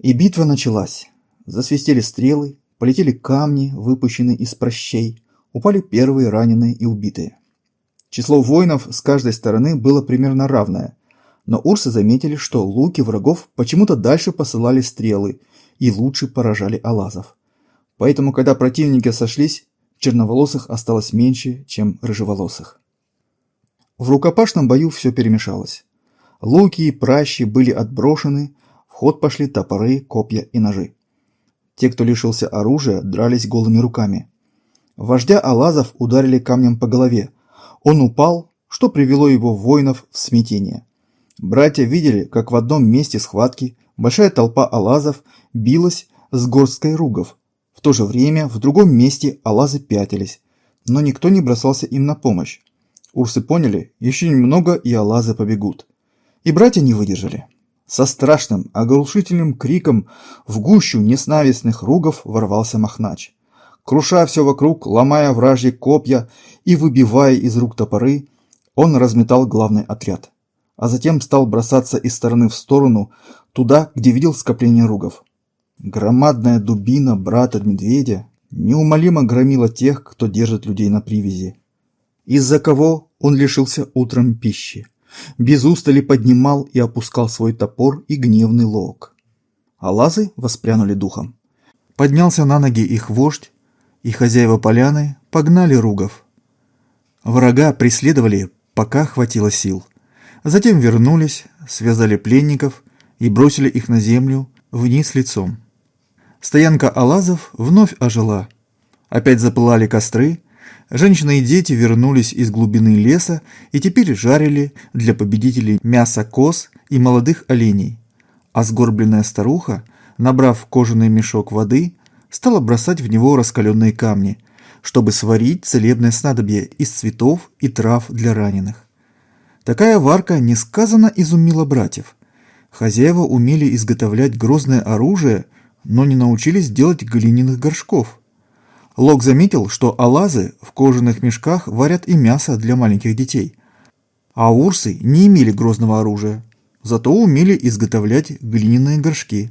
И битва началась. Засвистели стрелы, полетели камни, выпущенные из прощей, упали первые раненые и убитые. Число воинов с каждой стороны было примерно равное, но урсы заметили, что луки врагов почему-то дальше посылали стрелы и лучше поражали алазов. Поэтому, когда противники сошлись, черноволосых осталось меньше, чем рыжеволосых. В рукопашном бою все перемешалось. Луки и пращи были отброшены, ход пошли топоры, копья и ножи. Те, кто лишился оружия, дрались голыми руками. Вождя Алазов ударили камнем по голове. Он упал, что привело его воинов в смятение. Братья видели, как в одном месте схватки большая толпа Алазов билась с горсткой ругов. В то же время в другом месте Алазы пятились, но никто не бросался им на помощь. Урсы поняли, еще немного и Алазы побегут. И братья не выдержали. Со страшным, оглушительным криком в гущу неснавистных ругов ворвался Махнач. крушая все вокруг, ломая вражьи копья и выбивая из рук топоры, он разметал главный отряд. А затем стал бросаться из стороны в сторону, туда, где видел скопление ругов. Громадная дубина брата медведя неумолимо громила тех, кто держит людей на привязи. Из-за кого он лишился утром пищи без устали поднимал и опускал свой топор и гневный лог. А лазы воспрянули духом. Поднялся на ноги их вождь, и хозяева поляны погнали ругов. Врага преследовали, пока хватило сил. Затем вернулись, связали пленников и бросили их на землю вниз лицом. Стоянка алазов вновь ожила. Опять запылали костры – Женщины и дети вернулись из глубины леса и теперь жарили для победителей мясо коз и молодых оленей. А сгорбленная старуха, набрав кожаный мешок воды, стала бросать в него раскаленные камни, чтобы сварить целебное снадобье из цветов и трав для раненых. Такая варка несказанно изумила братьев. Хозяева умели изготовлять грозное оружие, но не научились делать глиняных горшков. Лок заметил, что алазы в кожаных мешках варят и мясо для маленьких детей. А урсы не имели грозного оружия, зато умели изготовлять глиняные горшки.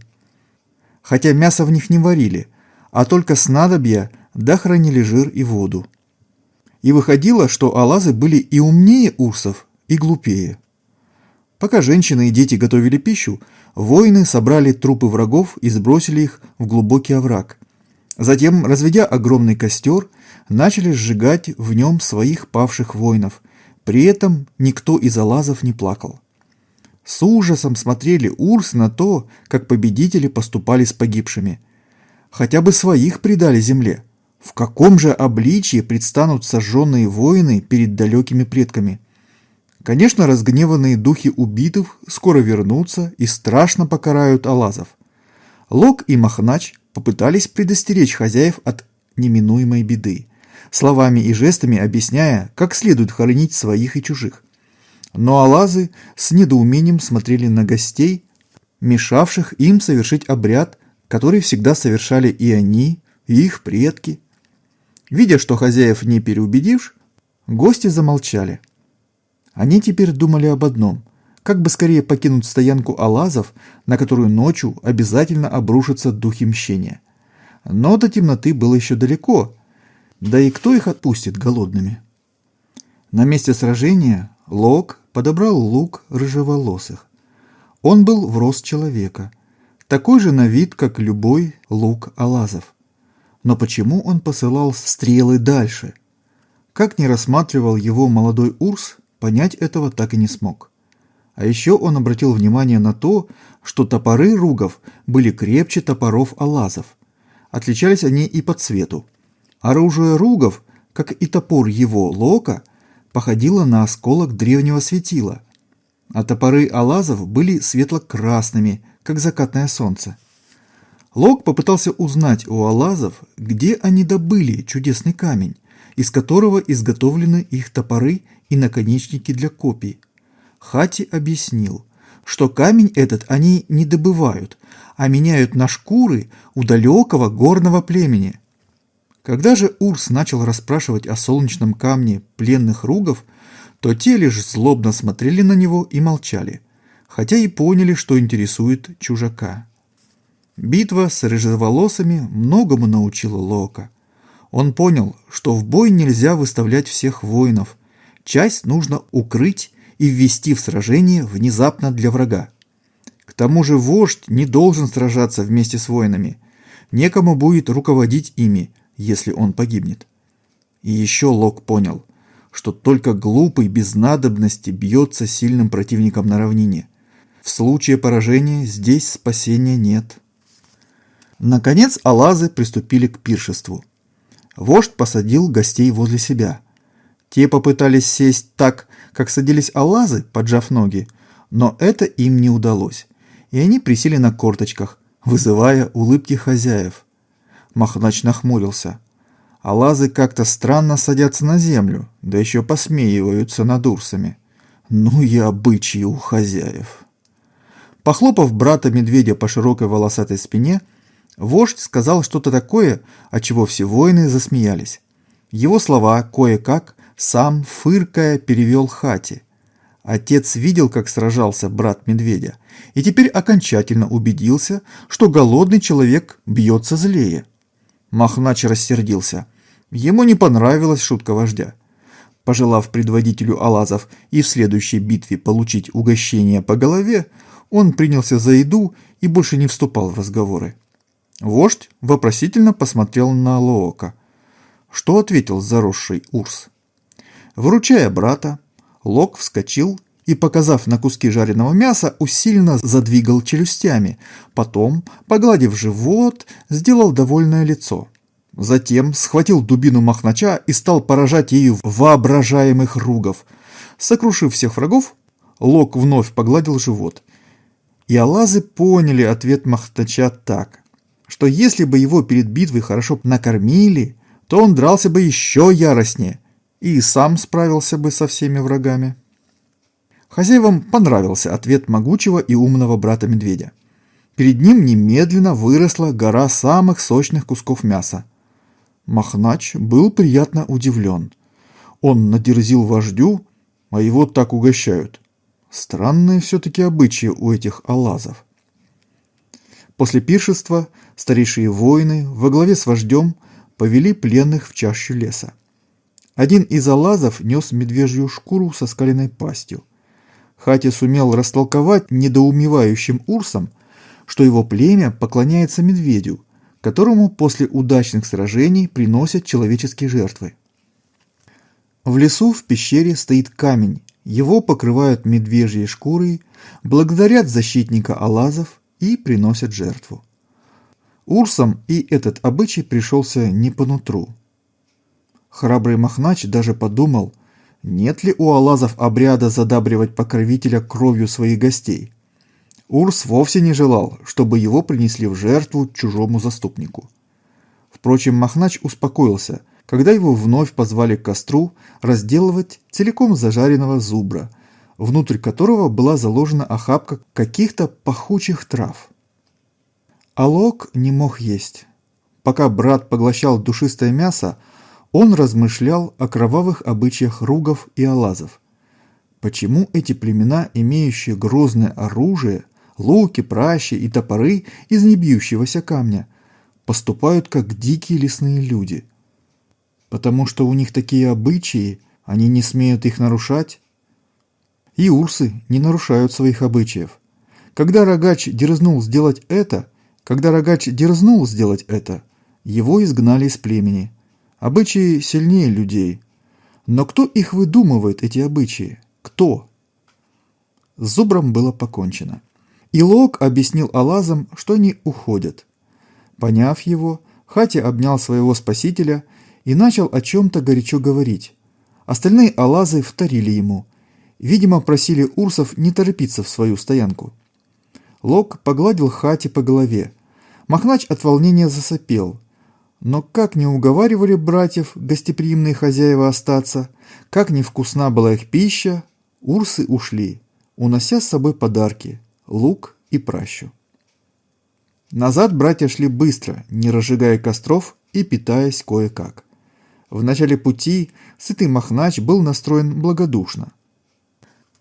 Хотя мясо в них не варили, а только снадобья да хранили жир и воду. И выходило, что алазы были и умнее урсов, и глупее. Пока женщины и дети готовили пищу, воины собрали трупы врагов и сбросили их в глубокий овраг – Затем, разведя огромный костер, начали сжигать в нем своих павших воинов. При этом никто из алазов не плакал. С ужасом смотрели Урс на то, как победители поступали с погибшими. Хотя бы своих предали земле. В каком же обличье предстанут сожженные воины перед далекими предками? Конечно, разгневанные духи убитых скоро вернутся и страшно покарают алазов. Лок и Махнач – попытались предостеречь хозяев от неминуемой беды, словами и жестами объясняя, как следует хоронить своих и чужих. Но алазы с недоумением смотрели на гостей, мешавших им совершить обряд, который всегда совершали и они, и их предки. Видя, что хозяев не переубедишь, гости замолчали. Они теперь думали об одном – как бы скорее покинуть стоянку алазов, на которую ночью обязательно обрушатся духи мщения. Но до темноты было еще далеко. Да и кто их отпустит голодными? На месте сражения Лок подобрал лук рыжеволосых. Он был в рост человека, такой же на вид, как любой лук алазов. Но почему он посылал стрелы дальше? Как не рассматривал его молодой Урс, понять этого так и не смог. А еще он обратил внимание на то, что топоры ругов были крепче топоров алазов. Отличались они и по цвету. Оружие ругов, как и топор его лока, походило на осколок древнего светила, а топоры алазов были светло-красными, как закатное солнце. Лок попытался узнать у алазов, где они добыли чудесный камень, из которого изготовлены их топоры и наконечники для копий. Хати объяснил, что камень этот они не добывают, а меняют на шкуры у далекого горного племени. Когда же Урс начал расспрашивать о солнечном камне пленных ругов, то те лишь злобно смотрели на него и молчали, хотя и поняли, что интересует чужака. Битва с рыжеволосами многому научила Лока. Он понял, что в бой нельзя выставлять всех воинов, часть нужно укрыть и ввести в сражение внезапно для врага. К тому же вождь не должен сражаться вместе с воинами. Некому будет руководить ими, если он погибнет. И еще Лок понял, что только глупый без надобности бьется сильным противником на равнине. В случае поражения здесь спасения нет. Наконец алазы приступили к пиршеству. Вождь посадил гостей возле себя. Те попытались сесть так, как садились алазы, поджав ноги, но это им не удалось, и они присели на корточках, вызывая улыбки хозяев. Махнач нахмурился. Алазы как-то странно садятся на землю, да еще посмеиваются над урсами. Ну и обычаи у хозяев. Похлопав брата медведя по широкой волосатой спине, вождь сказал что-то такое, от чего все воины засмеялись. Его слова кое-как сам, фыркая, перевел хати. Отец видел, как сражался брат медведя, и теперь окончательно убедился, что голодный человек бьется злее. Махнач рассердился. Ему не понравилась шутка вождя. Пожелав предводителю Алазов и в следующей битве получить угощение по голове, он принялся за еду и больше не вступал в разговоры. Вождь вопросительно посмотрел на Лоока. Что ответил заросший Урс? Вручая брата, Лок вскочил и, показав на куски жареного мяса, усиленно задвигал челюстями. Потом, погладив живот, сделал довольное лицо. Затем схватил дубину Махнача и стал поражать ею воображаемых ругов. Сокрушив всех врагов, Лок вновь погладил живот. И алазы поняли ответ Махнача так, что если бы его перед битвой хорошо накормили, то он дрался бы еще яростнее – и сам справился бы со всеми врагами. Хозяевам понравился ответ могучего и умного брата-медведя. Перед ним немедленно выросла гора самых сочных кусков мяса. Махнач был приятно удивлен. Он надерзил вождю, а его так угощают. Странные все-таки обычаи у этих алазов. После пиршества старейшие воины во главе с вождем повели пленных в чащу леса. Один из алазов нес медвежью шкуру со скаленной пастью. Хати сумел растолковать недоумевающим урсам, что его племя поклоняется медведю, которому после удачных сражений приносят человеческие жертвы. В лесу в пещере стоит камень, его покрывают медвежьей шкурой, благодарят защитника алазов и приносят жертву. Урсам и этот обычай пришелся не по нутру. Храбрый Махнач даже подумал, нет ли у алазов обряда задабривать покровителя кровью своих гостей. Урс вовсе не желал, чтобы его принесли в жертву чужому заступнику. Впрочем, Махнач успокоился, когда его вновь позвали к костру разделывать целиком зажаренного зубра, внутрь которого была заложена охапка каких-то пахучих трав. Алок не мог есть. Пока брат поглощал душистое мясо, он размышлял о кровавых обычаях ругов и алазов. Почему эти племена, имеющие грозное оружие, луки, пращи и топоры из небьющегося камня, поступают как дикие лесные люди? Потому что у них такие обычаи, они не смеют их нарушать? И урсы не нарушают своих обычаев. Когда рогач дерзнул сделать это, когда рогач дерзнул сделать это, его изгнали из племени – Обычаи сильнее людей. Но кто их выдумывает, эти обычаи? Кто? С зубром было покончено. И Лок объяснил Алазам, что они уходят. Поняв его, Хати обнял своего спасителя и начал о чем-то горячо говорить. Остальные Алазы вторили ему. Видимо, просили урсов не торопиться в свою стоянку. Лок погладил Хати по голове. Махнач от волнения засопел – но как не уговаривали братьев, гостеприимные хозяева остаться, как невкусна была их пища, урсы ушли, унося с собой подарки – лук и пращу. Назад братья шли быстро, не разжигая костров и питаясь кое-как. В начале пути сытый Махнач был настроен благодушно.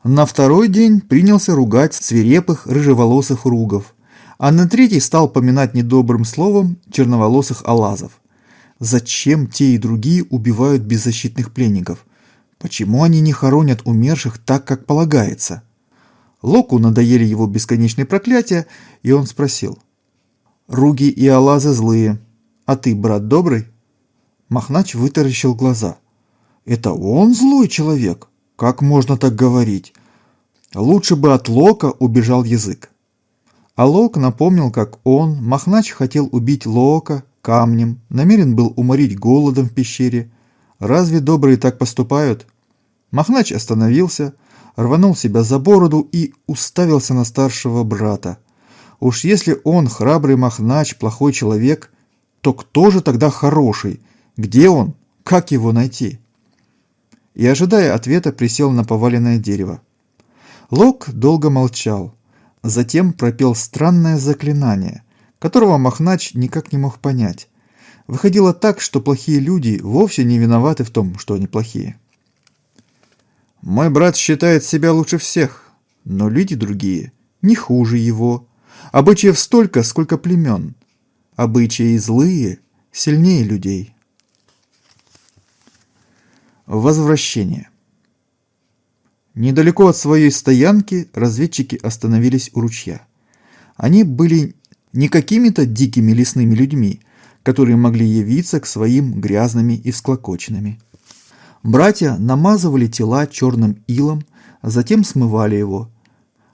На второй день принялся ругать свирепых рыжеволосых ругов, Анна Третий стал поминать недобрым словом черноволосых алазов. Зачем те и другие убивают беззащитных пленников? Почему они не хоронят умерших так, как полагается? Локу надоели его бесконечные проклятия, и он спросил. «Руги и алазы злые. А ты, брат, добрый?» Махнач вытаращил глаза. «Это он злой человек? Как можно так говорить? Лучше бы от Лока убежал язык». Алок напомнил, как он, Махнач хотел убить Лока камнем, намерен был уморить голодом в пещере. Разве добрые так поступают? Махнач остановился, рванул себя за бороду и уставился на старшего брата. Уж если он, храбрый Махнач, плохой человек, то кто же тогда хороший? Где он? Как его найти? И, ожидая ответа, присел на поваленное дерево. Лок долго молчал затем пропел странное заклинание, которого Махнач никак не мог понять. Выходило так, что плохие люди вовсе не виноваты в том, что они плохие. «Мой брат считает себя лучше всех, но люди другие не хуже его. Обычаев столько, сколько племен. Обычаи злые сильнее людей». Возвращение – Недалеко от своей стоянки разведчики остановились у ручья. Они были не какими-то дикими лесными людьми, которые могли явиться к своим грязными и всклокоченными. Братья намазывали тела черным илом, затем смывали его,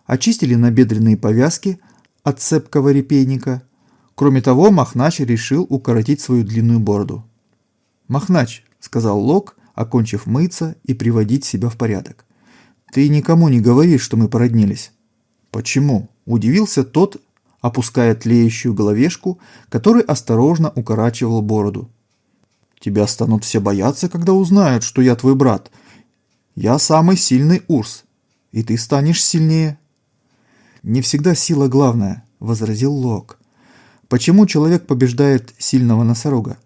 очистили набедренные повязки от цепкого репейника. Кроме того, Махнач решил укоротить свою длинную бороду. «Махнач», — сказал Лок, окончив мыться и приводить себя в порядок. Ты никому не говори, что мы породнились». «Почему?» – удивился тот, опуская тлеющую головешку, который осторожно укорачивал бороду. «Тебя станут все бояться, когда узнают, что я твой брат. Я самый сильный Урс, и ты станешь сильнее». «Не всегда сила главная», – возразил Лок. «Почему человек побеждает сильного носорога?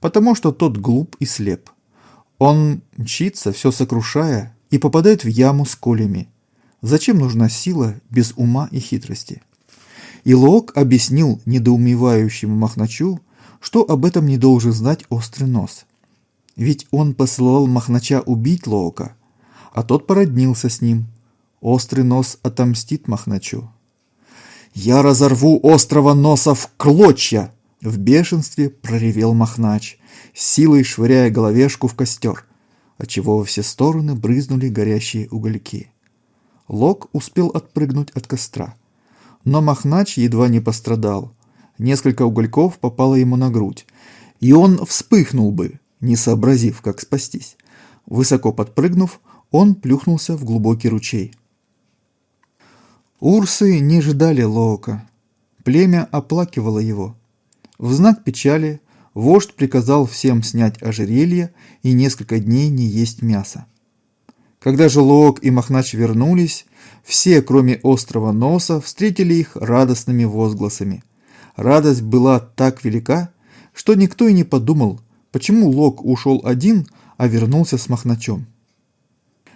Потому что тот глуп и слеп. Он мчится, все сокрушая, и попадает в яму с колями. Зачем нужна сила без ума и хитрости? Илок объяснил недоумевающему Махначу, что об этом не должен знать острый нос. Ведь он посылал Махнача убить Лоока, а тот породнился с ним. Острый нос отомстит Махначу. «Я разорву острого носа в клочья!» В бешенстве проревел Махнач, силой швыряя головешку в костер отчего во все стороны брызнули горящие угольки. Лок успел отпрыгнуть от костра. Но Махнач едва не пострадал. Несколько угольков попало ему на грудь, и он вспыхнул бы, не сообразив, как спастись. Высоко подпрыгнув, он плюхнулся в глубокий ручей. Урсы не ждали Лоока. Племя оплакивало его. В знак печали вождь приказал всем снять ожерелье и несколько дней не есть мясо. Когда же Лоок и Махнач вернулись, все, кроме острого носа, встретили их радостными возгласами. Радость была так велика, что никто и не подумал, почему Лок ушел один, а вернулся с Махначом.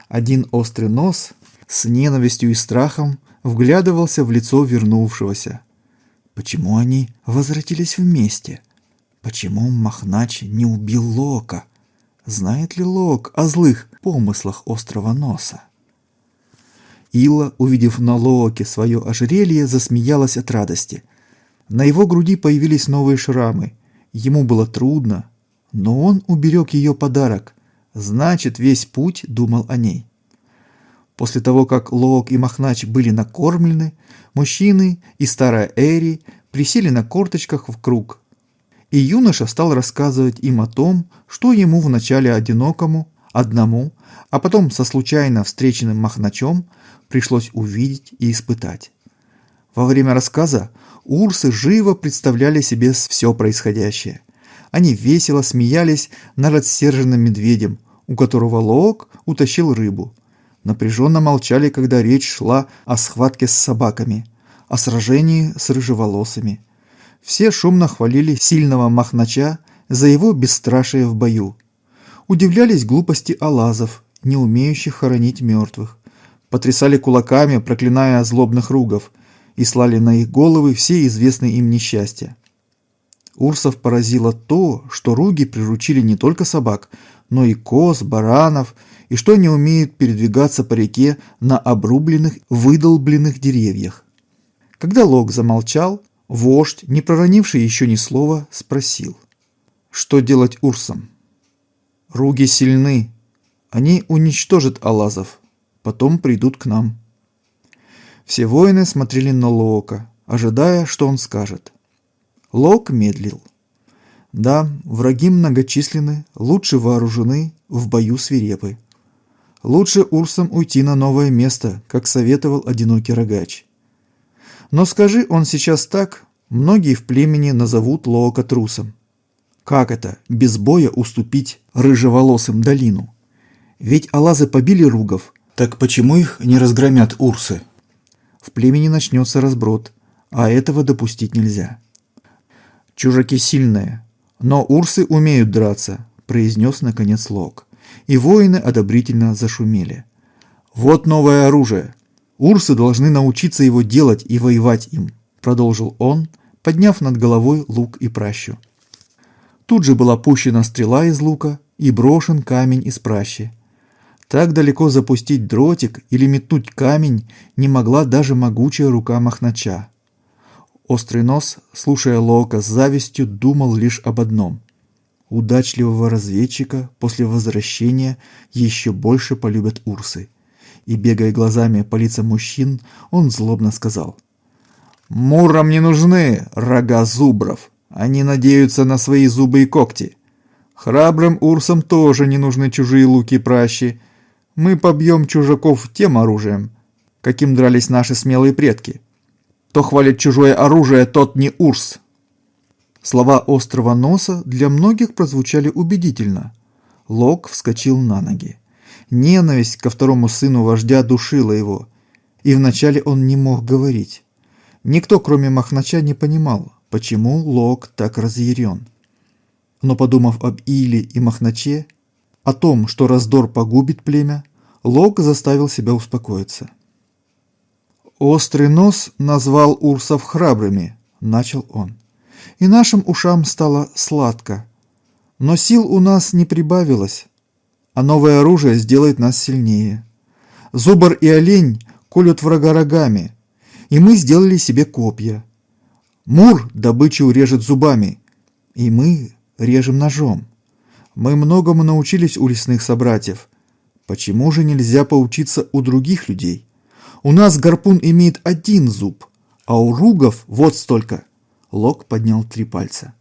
Один острый нос с ненавистью и страхом вглядывался в лицо вернувшегося. Почему они возвратились вместе? Почему Махнач не убил Лока? Знает ли Лок о злых помыслах острого носа? Ила, увидев на Локе свое ожерелье, засмеялась от радости. На его груди появились новые шрамы. Ему было трудно, но он уберег ее подарок. Значит, весь путь думал о ней. После того, как Лок и Махнач были накормлены, мужчины и старая Эри присели на корточках в круг – и юноша стал рассказывать им о том, что ему вначале одинокому, одному, а потом со случайно встреченным махначом пришлось увидеть и испытать. Во время рассказа урсы живо представляли себе все происходящее. Они весело смеялись над рассерженным медведем, у которого лог утащил рыбу. Напряженно молчали, когда речь шла о схватке с собаками, о сражении с рыжеволосыми – все шумно хвалили сильного Махнача за его бесстрашие в бою. Удивлялись глупости алазов, не умеющих хоронить мертвых. Потрясали кулаками, проклиная злобных ругов, и слали на их головы все известные им несчастья. Урсов поразило то, что руги приручили не только собак, но и коз, баранов, и что они умеют передвигаться по реке на обрубленных, выдолбленных деревьях. Когда Лог замолчал, Вождь, не проронивший еще ни слова, спросил. Что делать урсам? Руги сильны. Они уничтожат алазов. Потом придут к нам. Все воины смотрели на Лока, ожидая, что он скажет. Лок медлил. Да, враги многочисленны, лучше вооружены, в бою свирепы. Лучше урсам уйти на новое место, как советовал одинокий рогач. Но скажи он сейчас так, многие в племени назовут Лоока трусом. Как это, без боя уступить рыжеволосым долину? Ведь алазы побили ругов, так почему их не разгромят урсы? В племени начнется разброд, а этого допустить нельзя. Чужаки сильные, но урсы умеют драться, произнес наконец Лок. И воины одобрительно зашумели. Вот новое оружие. Урсы должны научиться его делать и воевать им, продолжил он, подняв над головой лук и пращу. Тут же была пущена стрела из лука и брошен камень из пращи. Так далеко запустить дротик или метнуть камень не могла даже могучая рука Махнача. Острый нос, слушая Лока с завистью, думал лишь об одном. Удачливого разведчика после возвращения еще больше полюбят урсы – и, бегая глазами по лицам мужчин, он злобно сказал. «Мурам не нужны рога зубров. Они надеются на свои зубы и когти. Храбрым урсам тоже не нужны чужие луки и пращи. Мы побьем чужаков тем оружием, каким дрались наши смелые предки. То хвалит чужое оружие, тот не урс». Слова острого носа для многих прозвучали убедительно. Лок вскочил на ноги. Ненависть ко второму сыну вождя душила его, и вначале он не мог говорить. Никто, кроме Махнача, не понимал, почему Лок так разъярен. Но подумав об Иле и Махначе, о том, что раздор погубит племя, Лок заставил себя успокоиться. «Острый нос назвал урсов храбрыми», – начал он. «И нашим ушам стало сладко. Но сил у нас не прибавилось, а новое оружие сделает нас сильнее. Зубр и олень колют врага рогами, и мы сделали себе копья. Мур добычу режет зубами, и мы режем ножом. Мы многому научились у лесных собратьев. Почему же нельзя поучиться у других людей? У нас гарпун имеет один зуб, а у ругов вот столько. Лок поднял три пальца.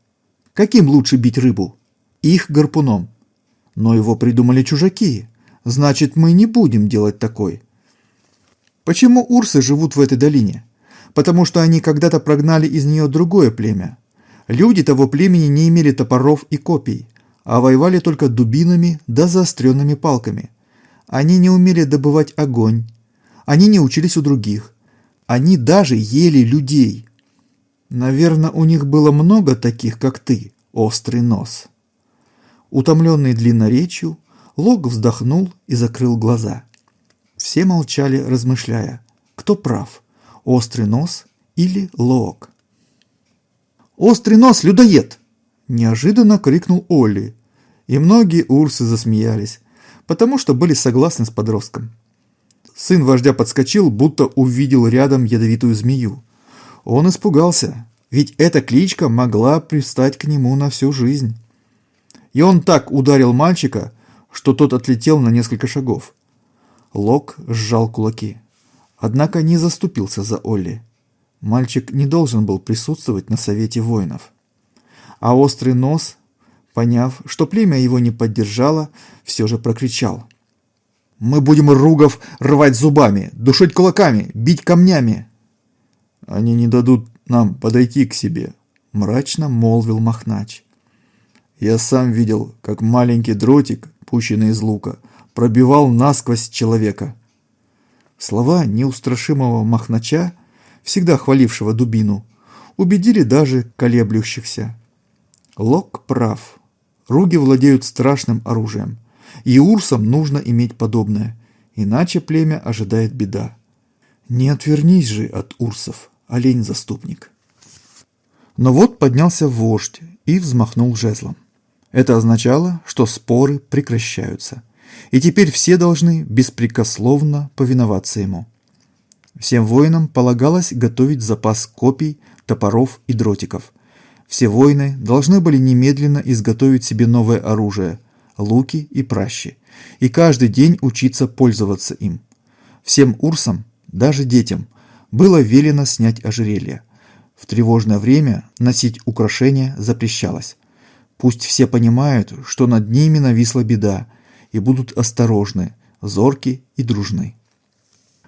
Каким лучше бить рыбу? Их гарпуном. Но его придумали чужаки. Значит, мы не будем делать такой. Почему урсы живут в этой долине? Потому что они когда-то прогнали из нее другое племя. Люди того племени не имели топоров и копий, а воевали только дубинами да заостренными палками. Они не умели добывать огонь. Они не учились у других. Они даже ели людей. Наверное, у них было много таких, как ты, острый нос». Утомленный длинной речью, Лог вздохнул и закрыл глаза. Все молчали, размышляя, кто прав, острый нос или Лог. «Острый нос, людоед!» – неожиданно крикнул Олли. И многие урсы засмеялись, потому что были согласны с подростком. Сын вождя подскочил, будто увидел рядом ядовитую змею. Он испугался, ведь эта кличка могла пристать к нему на всю жизнь и он так ударил мальчика, что тот отлетел на несколько шагов. Лок сжал кулаки, однако не заступился за Олли. Мальчик не должен был присутствовать на совете воинов. А острый нос, поняв, что племя его не поддержало, все же прокричал. «Мы будем ругов рвать зубами, душить кулаками, бить камнями!» «Они не дадут нам подойти к себе», – мрачно молвил Махнач. Я сам видел, как маленький дротик, пущенный из лука, пробивал насквозь человека. Слова неустрашимого махнача, всегда хвалившего дубину, убедили даже колеблющихся. Лок прав. Руги владеют страшным оружием. И урсам нужно иметь подобное, иначе племя ожидает беда. Не отвернись же от урсов, олень-заступник. Но вот поднялся вождь и взмахнул жезлом. Это означало, что споры прекращаются, и теперь все должны беспрекословно повиноваться ему. Всем воинам полагалось готовить запас копий, топоров и дротиков. Все воины должны были немедленно изготовить себе новое оружие – луки и пращи, и каждый день учиться пользоваться им. Всем урсам, даже детям, было велено снять ожерелье. В тревожное время носить украшения запрещалось. Пусть все понимают, что над ними нависла беда, и будут осторожны, зорки и дружны.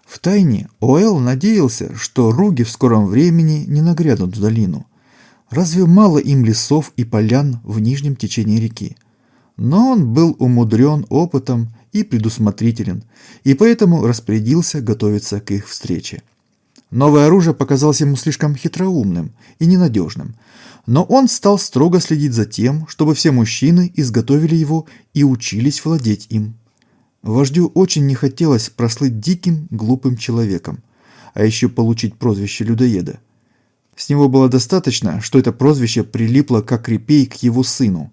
Втайне Оэл надеялся, что руги в скором времени не нагрянут в долину. Разве мало им лесов и полян в нижнем течении реки? Но он был умудрен опытом и предусмотрителен, и поэтому распорядился готовиться к их встрече. Новое оружие показалось ему слишком хитроумным и ненадежным, но он стал строго следить за тем, чтобы все мужчины изготовили его и учились владеть им. Вождю очень не хотелось прослыть диким, глупым человеком, а еще получить прозвище людоеда. С него было достаточно, что это прозвище прилипло как репей к его сыну.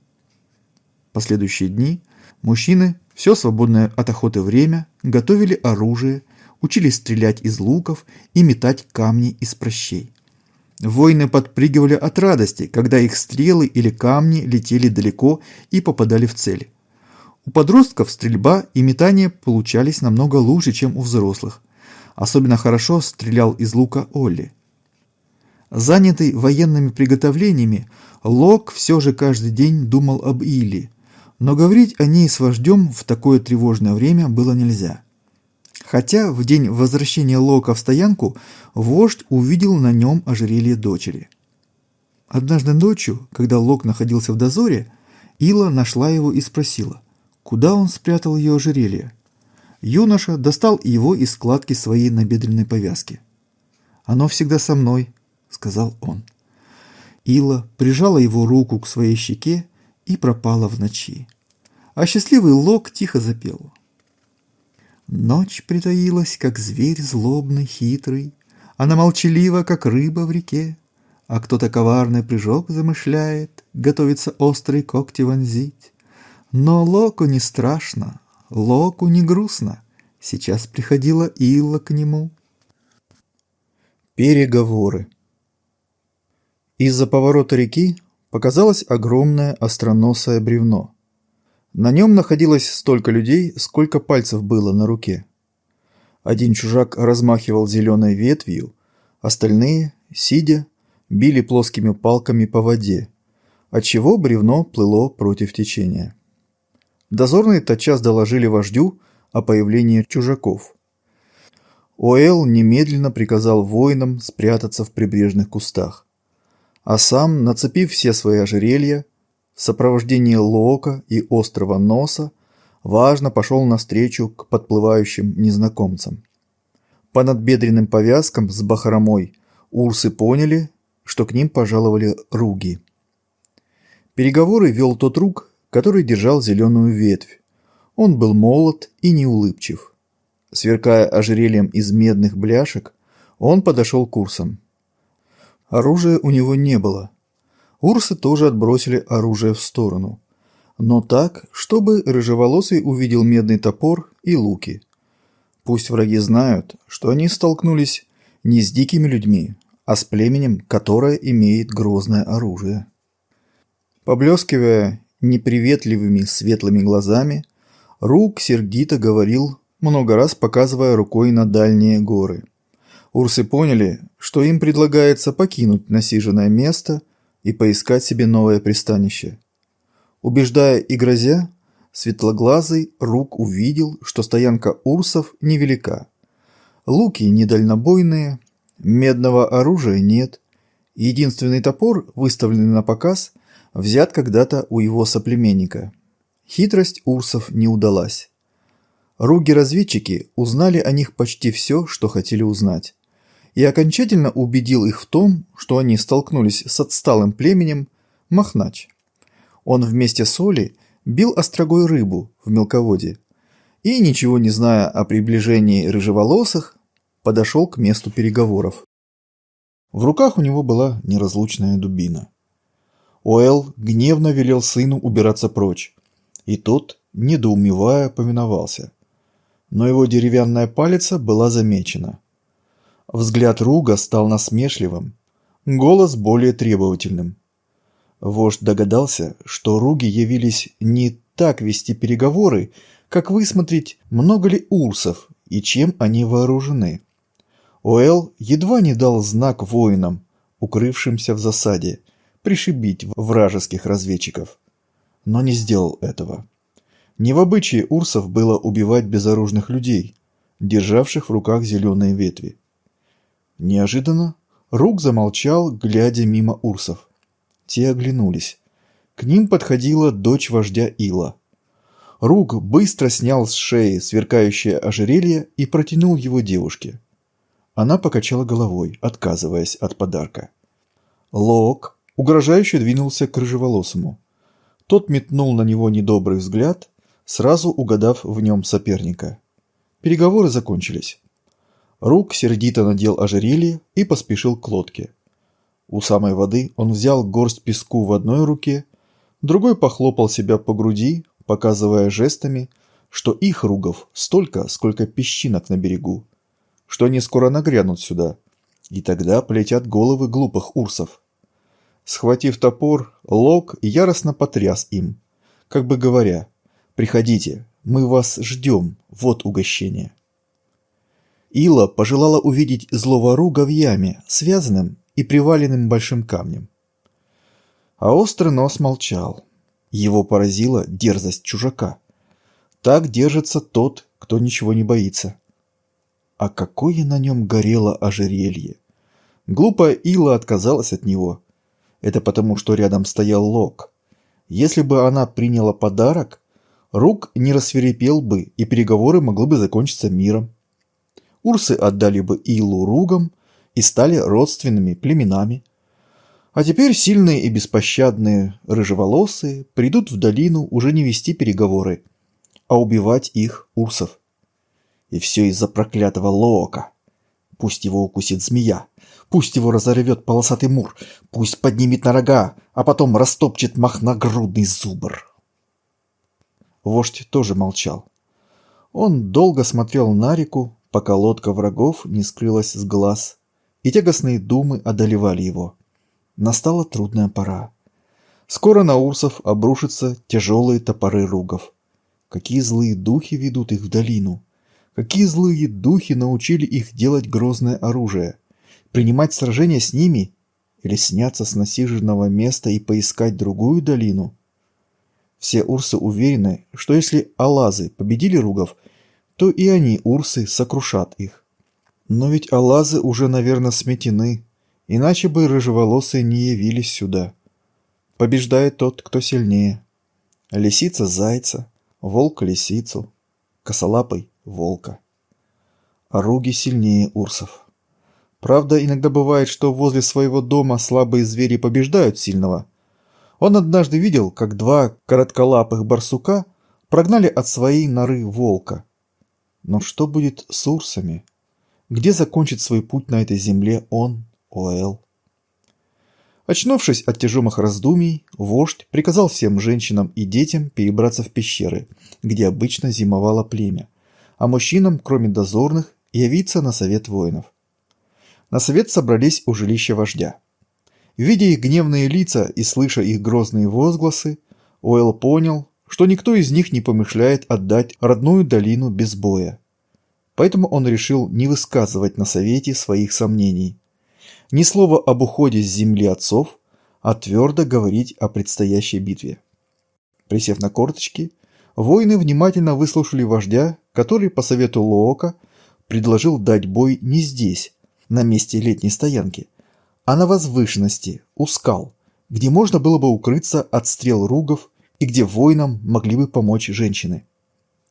Последующие дни мужчины все свободное от охоты время готовили оружие, учили стрелять из луков и метать камни из прощей. Воины подпрыгивали от радости, когда их стрелы или камни летели далеко и попадали в цель. У подростков стрельба и метание получались намного лучше, чем у взрослых. Особенно хорошо стрелял из лука Олли. Занятый военными приготовлениями, Лок все же каждый день думал об Илли, но говорить о ней с вождем в такое тревожное время было нельзя. Хотя в день возвращения Лока в стоянку вождь увидел на нем ожерелье дочери. Однажды ночью, когда Лок находился в дозоре, Ила нашла его и спросила, куда он спрятал ее ожерелье. Юноша достал его из складки своей набедренной повязки. «Оно всегда со мной», — сказал он. Ила прижала его руку к своей щеке и пропала в ночи. А счастливый Лок тихо запел. Ночь притаилась, как зверь злобный, хитрый, Она молчалива, как рыба в реке, А кто-то коварный прыжок замышляет, Готовится острые когти вонзить. Но Локу не страшно, Локу не грустно, Сейчас приходила Илла к нему. Переговоры Из-за поворота реки показалось огромное остроносое бревно – На нем находилось столько людей, сколько пальцев было на руке. Один чужак размахивал зеленой ветвью, остальные, сидя, били плоскими палками по воде, отчего бревно плыло против течения. Дозорные тотчас доложили вождю о появлении чужаков. Оэл немедленно приказал воинам спрятаться в прибрежных кустах, а сам, нацепив все свои ожерелья, в сопровождении Лока и острого носа важно пошел навстречу к подплывающим незнакомцам. По надбедренным повязкам с бахромой урсы поняли, что к ним пожаловали руги. Переговоры вел тот рук, который держал зеленую ветвь. Он был молод и неулыбчив. Сверкая ожерельем из медных бляшек, он подошел курсом. Оружия у него не было – Урсы тоже отбросили оружие в сторону. Но так, чтобы Рыжеволосый увидел медный топор и луки. Пусть враги знают, что они столкнулись не с дикими людьми, а с племенем, которое имеет грозное оружие. Поблескивая неприветливыми светлыми глазами, Рук сердито говорил, много раз показывая рукой на дальние горы. Урсы поняли, что им предлагается покинуть насиженное место – и поискать себе новое пристанище. Убеждая и грозя, светлоглазый Рук увидел, что стоянка урсов невелика. Луки недальнобойные, медного оружия нет. Единственный топор, выставленный на показ, взят когда-то у его соплеменника. Хитрость урсов не удалась. Руги-разведчики узнали о них почти все, что хотели узнать и окончательно убедил их в том, что они столкнулись с отсталым племенем Махнач. Он вместе с Оли бил острогой рыбу в мелководье и, ничего не зная о приближении рыжеволосых, подошел к месту переговоров. В руках у него была неразлучная дубина. Оэл гневно велел сыну убираться прочь, и тот, недоумевая, поминовался. Но его деревянная палица была замечена – Взгляд Руга стал насмешливым, голос более требовательным. Вождь догадался, что Руги явились не так вести переговоры, как высмотреть, много ли урсов и чем они вооружены. Оэл едва не дал знак воинам, укрывшимся в засаде, пришибить вражеских разведчиков. Но не сделал этого. Не в обычае урсов было убивать безоружных людей, державших в руках зеленые ветви. Неожиданно Рук замолчал, глядя мимо урсов. Те оглянулись. К ним подходила дочь вождя Ила. Рук быстро снял с шеи сверкающее ожерелье и протянул его девушке. Она покачала головой, отказываясь от подарка. Лок угрожающе двинулся к рыжеволосому. Тот метнул на него недобрый взгляд, сразу угадав в нем соперника. Переговоры закончились. Рук сердито надел ожерелье и поспешил к лодке. У самой воды он взял горсть песку в одной руке, другой похлопал себя по груди, показывая жестами, что их ругов столько, сколько песчинок на берегу, что они скоро нагрянут сюда, и тогда полетят головы глупых урсов. Схватив топор, Лок яростно потряс им, как бы говоря, «Приходите, мы вас ждем, вот угощение». Ила пожелала увидеть злого руга в яме, связанным и приваленным большим камнем. А острый нос молчал. Его поразила дерзость чужака. Так держится тот, кто ничего не боится. А какое на нем горело ожерелье! Глупая Ила отказалась от него. Это потому, что рядом стоял Лок. Если бы она приняла подарок, Рук не рассверепел бы, и переговоры могли бы закончиться миром. Урсы отдали бы Илу ругам и стали родственными племенами. А теперь сильные и беспощадные рыжеволосые придут в долину уже не вести переговоры, а убивать их урсов. И все из-за проклятого Лоока. Пусть его укусит змея, пусть его разорвет полосатый мур, пусть поднимет на рога, а потом растопчет махногрудный зубр. Вождь тоже молчал. Он долго смотрел на реку, пока лодка врагов не скрылась с глаз, и тягостные думы одолевали его. Настала трудная пора. Скоро на урсов обрушатся тяжелые топоры ругов. Какие злые духи ведут их в долину? Какие злые духи научили их делать грозное оружие? Принимать сражение с ними? Или сняться с насиженного места и поискать другую долину? Все урсы уверены, что если алазы победили ругов, то и они, урсы, сокрушат их. Но ведь алазы уже, наверное, сметены, иначе бы рыжеволосые не явились сюда. Побеждает тот, кто сильнее. Лисица – зайца, волк – лисицу, косолапый – волка. Руги сильнее урсов. Правда, иногда бывает, что возле своего дома слабые звери побеждают сильного. Он однажды видел, как два коротколапых барсука прогнали от своей норы волка – но что будет с Урсами? Где закончит свой путь на этой земле он, Оэл? Очнувшись от тяжелых раздумий, вождь приказал всем женщинам и детям перебраться в пещеры, где обычно зимовало племя, а мужчинам, кроме дозорных, явиться на совет воинов. На совет собрались у жилища вождя. Видя их гневные лица и слыша их грозные возгласы, Оэл понял, что никто из них не помышляет отдать родную долину без боя. Поэтому он решил не высказывать на совете своих сомнений. Ни слова об уходе с земли отцов, а твердо говорить о предстоящей битве. Присев на корточки, воины внимательно выслушали вождя, который по совету Лоока предложил дать бой не здесь, на месте летней стоянки, а на возвышенности, у скал, где можно было бы укрыться от стрел ругов и где воинам могли бы помочь женщины.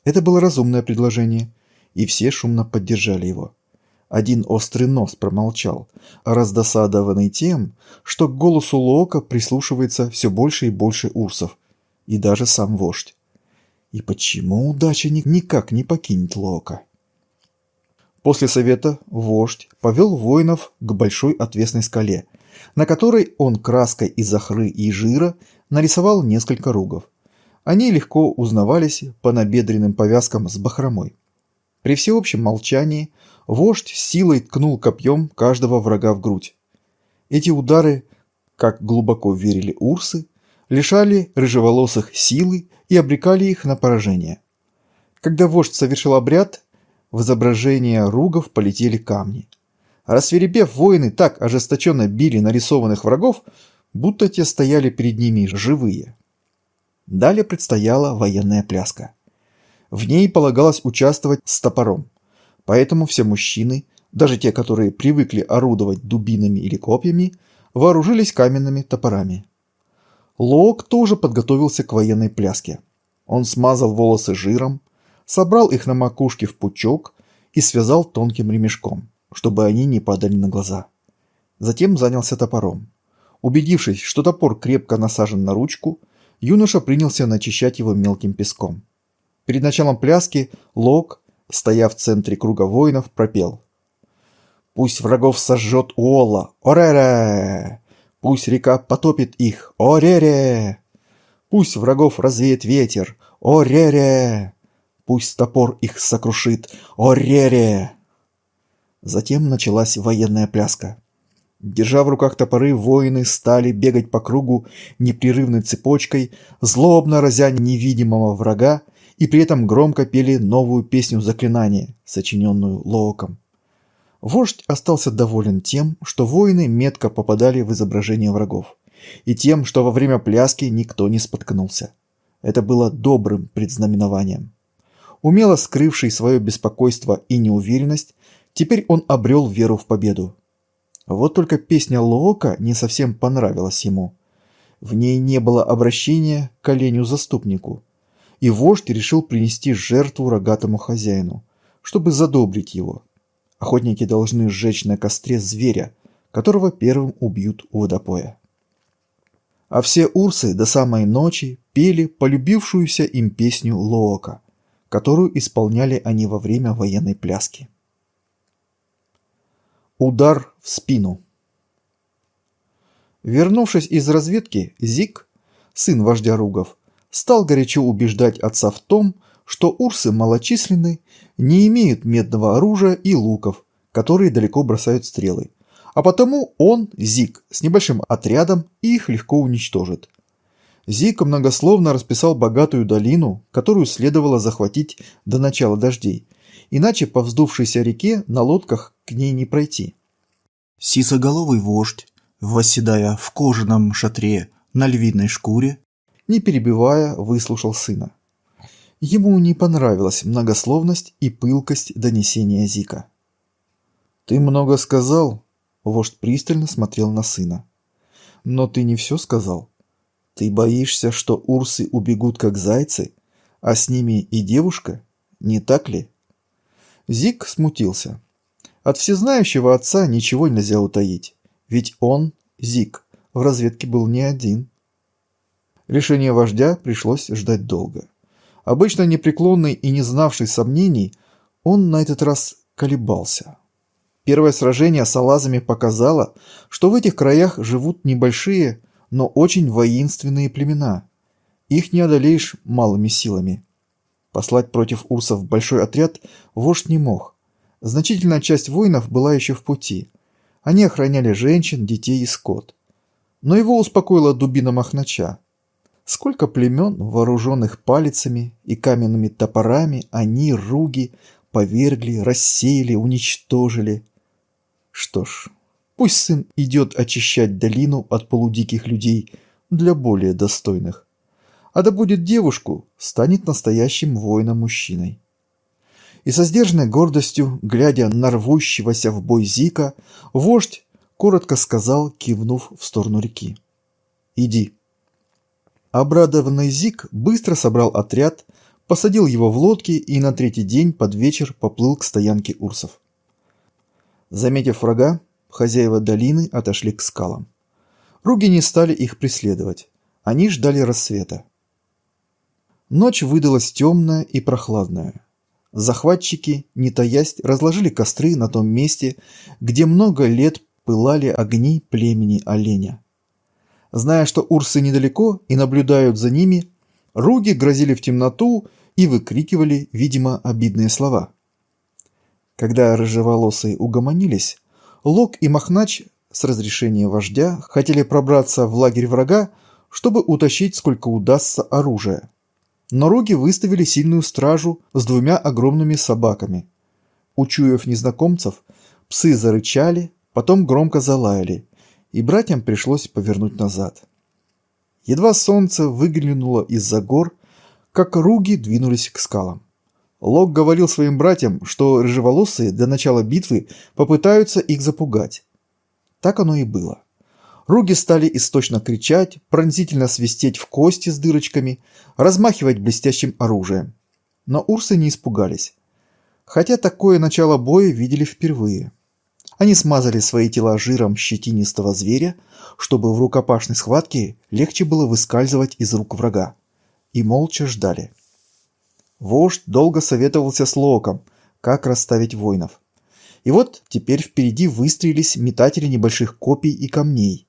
Это было разумное предложение, и все шумно поддержали его. Один острый нос промолчал, раздосадованный тем, что к голосу Лока прислушивается все больше и больше урсов, и даже сам вождь. И почему удача никак не покинет Лока? После совета вождь повел воинов к большой отвесной скале, на которой он краской из охры и жира нарисовал несколько ругов. Они легко узнавались по набедренным повязкам с бахромой. При всеобщем молчании вождь силой ткнул копьем каждого врага в грудь. Эти удары, как глубоко верили урсы, лишали рыжеволосых силы и обрекали их на поражение. Когда вождь совершил обряд, в изображение ругов полетели камни. Рассверепев, воины так ожесточенно били нарисованных врагов, будто те стояли перед ними живые. Далее предстояла военная пляска. В ней полагалось участвовать с топором, поэтому все мужчины, даже те, которые привыкли орудовать дубинами или копьями, вооружились каменными топорами. Лок тоже подготовился к военной пляске. Он смазал волосы жиром, собрал их на макушке в пучок и связал тонким ремешком, чтобы они не падали на глаза. Затем занялся топором. Убедившись, что топор крепко насажен на ручку, юноша принялся начищать его мелким песком. Перед началом пляски Лок, стоя в центре круга воинов, пропел. «Пусть врагов сожжет Уолла! Орере! Пусть река потопит их! Орере! Пусть врагов развеет ветер! Орере! Пусть топор их сокрушит! Орере!» Затем началась военная пляска. Держа в руках топоры, воины стали бегать по кругу непрерывной цепочкой, злобно разя невидимого врага, и при этом громко пели новую песню заклинания, сочиненную Лооком. Вождь остался доволен тем, что воины метко попадали в изображение врагов, и тем, что во время пляски никто не споткнулся. Это было добрым предзнаменованием. Умело скрывший свое беспокойство и неуверенность, теперь он обрел веру в победу. Вот только песня Лоока не совсем понравилась ему. В ней не было обращения к оленю-заступнику. И вождь решил принести жертву рогатому хозяину, чтобы задобрить его. Охотники должны сжечь на костре зверя, которого первым убьют у водопоя. А все урсы до самой ночи пели полюбившуюся им песню Лоока, которую исполняли они во время военной пляски. Удар в спину. Вернувшись из разведки, Зик, сын вождя Ругов, стал горячо убеждать отца в том, что урсы малочисленны, не имеют медного оружия и луков, которые далеко бросают стрелы. А потому он, Зик, с небольшим отрядом их легко уничтожит. Зик многословно расписал богатую долину, которую следовало захватить до начала дождей, иначе по вздувшейся реке на лодках к ней не пройти. Сисоголовый вождь, восседая в кожаном шатре на львиной шкуре, не перебивая, выслушал сына. Ему не понравилась многословность и пылкость донесения Зика. «Ты много сказал?» – вождь пристально смотрел на сына. «Но ты не все сказал. Ты боишься, что урсы убегут как зайцы, а с ними и девушка, не так ли?» Зик смутился. От всезнающего отца ничего нельзя утаить, ведь он, Зик, в разведке был не один. Решение вождя пришлось ждать долго. Обычно непреклонный и не знавший сомнений, он на этот раз колебался. Первое сражение с алазами показало, что в этих краях живут небольшие, но очень воинственные племена. Их не одолеешь малыми силами. Послать против урсов большой отряд вождь не мог. Значительная часть воинов была еще в пути. Они охраняли женщин, детей и скот. Но его успокоила дубина Махнача. Сколько племен, вооруженных палицами и каменными топорами, они, руги, повергли, рассеяли, уничтожили. Что ж, пусть сын идет очищать долину от полудиких людей для более достойных. А да будет девушку, станет настоящим воином-мужчиной и со сдержанной гордостью, глядя на рвущегося в бой Зика, вождь коротко сказал, кивнув в сторону реки. «Иди». Обрадованный Зик быстро собрал отряд, посадил его в лодки и на третий день под вечер поплыл к стоянке урсов. Заметив врага, хозяева долины отошли к скалам. Руги не стали их преследовать, они ждали рассвета. Ночь выдалась темная и прохладная захватчики, не таясь, разложили костры на том месте, где много лет пылали огни племени оленя. Зная, что урсы недалеко и наблюдают за ними, руги грозили в темноту и выкрикивали, видимо, обидные слова. Когда рыжеволосые угомонились, Лок и Махнач с разрешения вождя хотели пробраться в лагерь врага, чтобы утащить сколько удастся оружия. На выставили сильную стражу с двумя огромными собаками. Учуяв незнакомцев, псы зарычали, потом громко залаяли, и братьям пришлось повернуть назад. Едва солнце выглянуло из-за гор, как руги двинулись к скалам. Лок говорил своим братьям, что рыжеволосые до начала битвы попытаются их запугать. Так оно и было. Руги стали источно кричать, пронзительно свистеть в кости с дырочками, размахивать блестящим оружием. Но урсы не испугались. Хотя такое начало боя видели впервые. Они смазали свои тела жиром щетинистого зверя, чтобы в рукопашной схватке легче было выскальзывать из рук врага. И молча ждали. Вождь долго советовался с Локом, как расставить воинов. И вот теперь впереди выстроились метатели небольших копий и камней.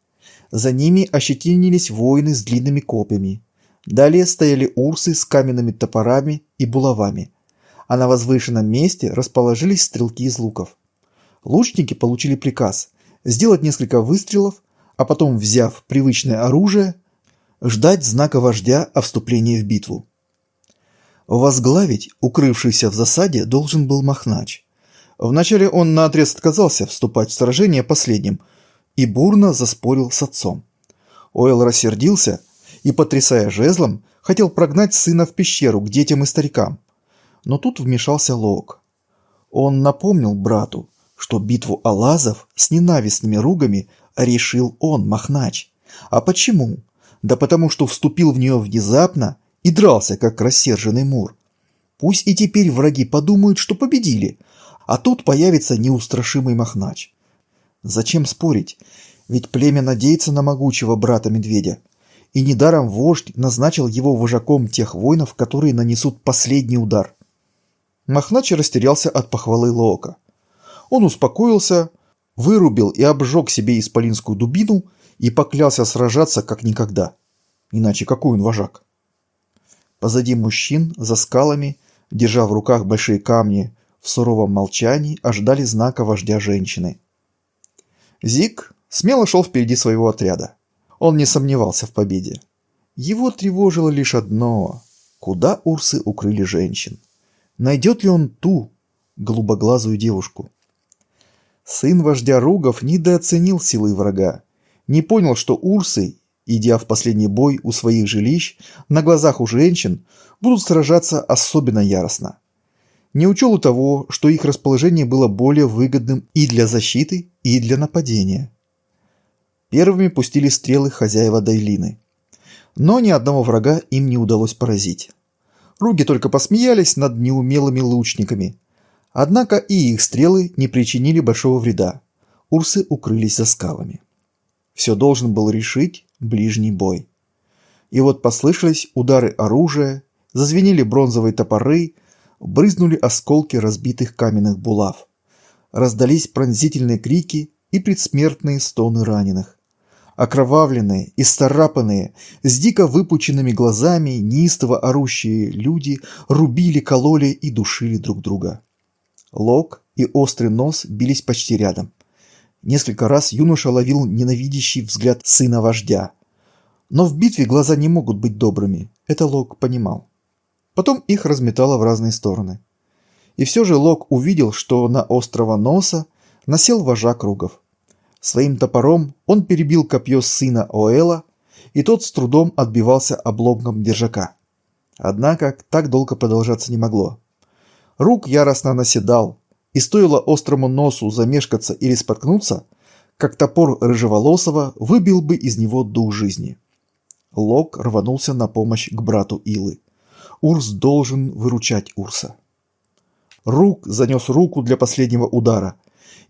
За ними ощетинились воины с длинными копьями. Далее стояли урсы с каменными топорами и булавами. А на возвышенном месте расположились стрелки из луков. Лучники получили приказ сделать несколько выстрелов, а потом, взяв привычное оружие, ждать знака вождя о вступлении в битву. Возглавить укрывшийся в засаде должен был Махнач. Вначале он наотрез отказался вступать в сражение последним – и бурно заспорил с отцом. Ойл рассердился и, потрясая жезлом, хотел прогнать сына в пещеру к детям и старикам. Но тут вмешался Лок. Он напомнил брату, что битву Алазов с ненавистными ругами решил он, Махнач. А почему? Да потому что вступил в нее внезапно и дрался, как рассерженный мур. Пусть и теперь враги подумают, что победили, а тут появится неустрашимый Махнач. Зачем спорить? Ведь племя надеется на могучего брата-медведя. И недаром вождь назначил его вожаком тех воинов, которые нанесут последний удар. Махначи растерялся от похвалы Лоока. Он успокоился, вырубил и обжег себе исполинскую дубину и поклялся сражаться как никогда. Иначе какой он вожак? Позади мужчин, за скалами, держа в руках большие камни, в суровом молчании ожидали знака вождя женщины – Зик смело шел впереди своего отряда. Он не сомневался в победе. Его тревожило лишь одно – куда урсы укрыли женщин? Найдет ли он ту, голубоглазую девушку? Сын вождя Ругов недооценил силы врага, не понял, что урсы, идя в последний бой у своих жилищ, на глазах у женщин, будут сражаться особенно яростно не учел того, что их расположение было более выгодным и для защиты, и для нападения. Первыми пустили стрелы хозяева Дайлины. Но ни одного врага им не удалось поразить. Руги только посмеялись над неумелыми лучниками. Однако и их стрелы не причинили большого вреда. Урсы укрылись за скалами. Все должен был решить ближний бой. И вот послышались удары оружия, зазвенели бронзовые топоры – брызнули осколки разбитых каменных булав. Раздались пронзительные крики и предсмертные стоны раненых. Окровавленные, исцарапанные, с дико выпученными глазами, неистово орущие люди рубили, кололи и душили друг друга. Лок и острый нос бились почти рядом. Несколько раз юноша ловил ненавидящий взгляд сына вождя. Но в битве глаза не могут быть добрыми, это Лок понимал. Потом их разметало в разные стороны. И все же Лок увидел, что на острова Носа насел вожак кругов. Своим топором он перебил копье сына Оэла, и тот с трудом отбивался обломком держака. Однако так долго продолжаться не могло. Рук яростно наседал, и стоило острому носу замешкаться или споткнуться, как топор рыжеволосого выбил бы из него дух жизни. Лок рванулся на помощь к брату Илы. Урс должен выручать Урса. Рук занес руку для последнего удара.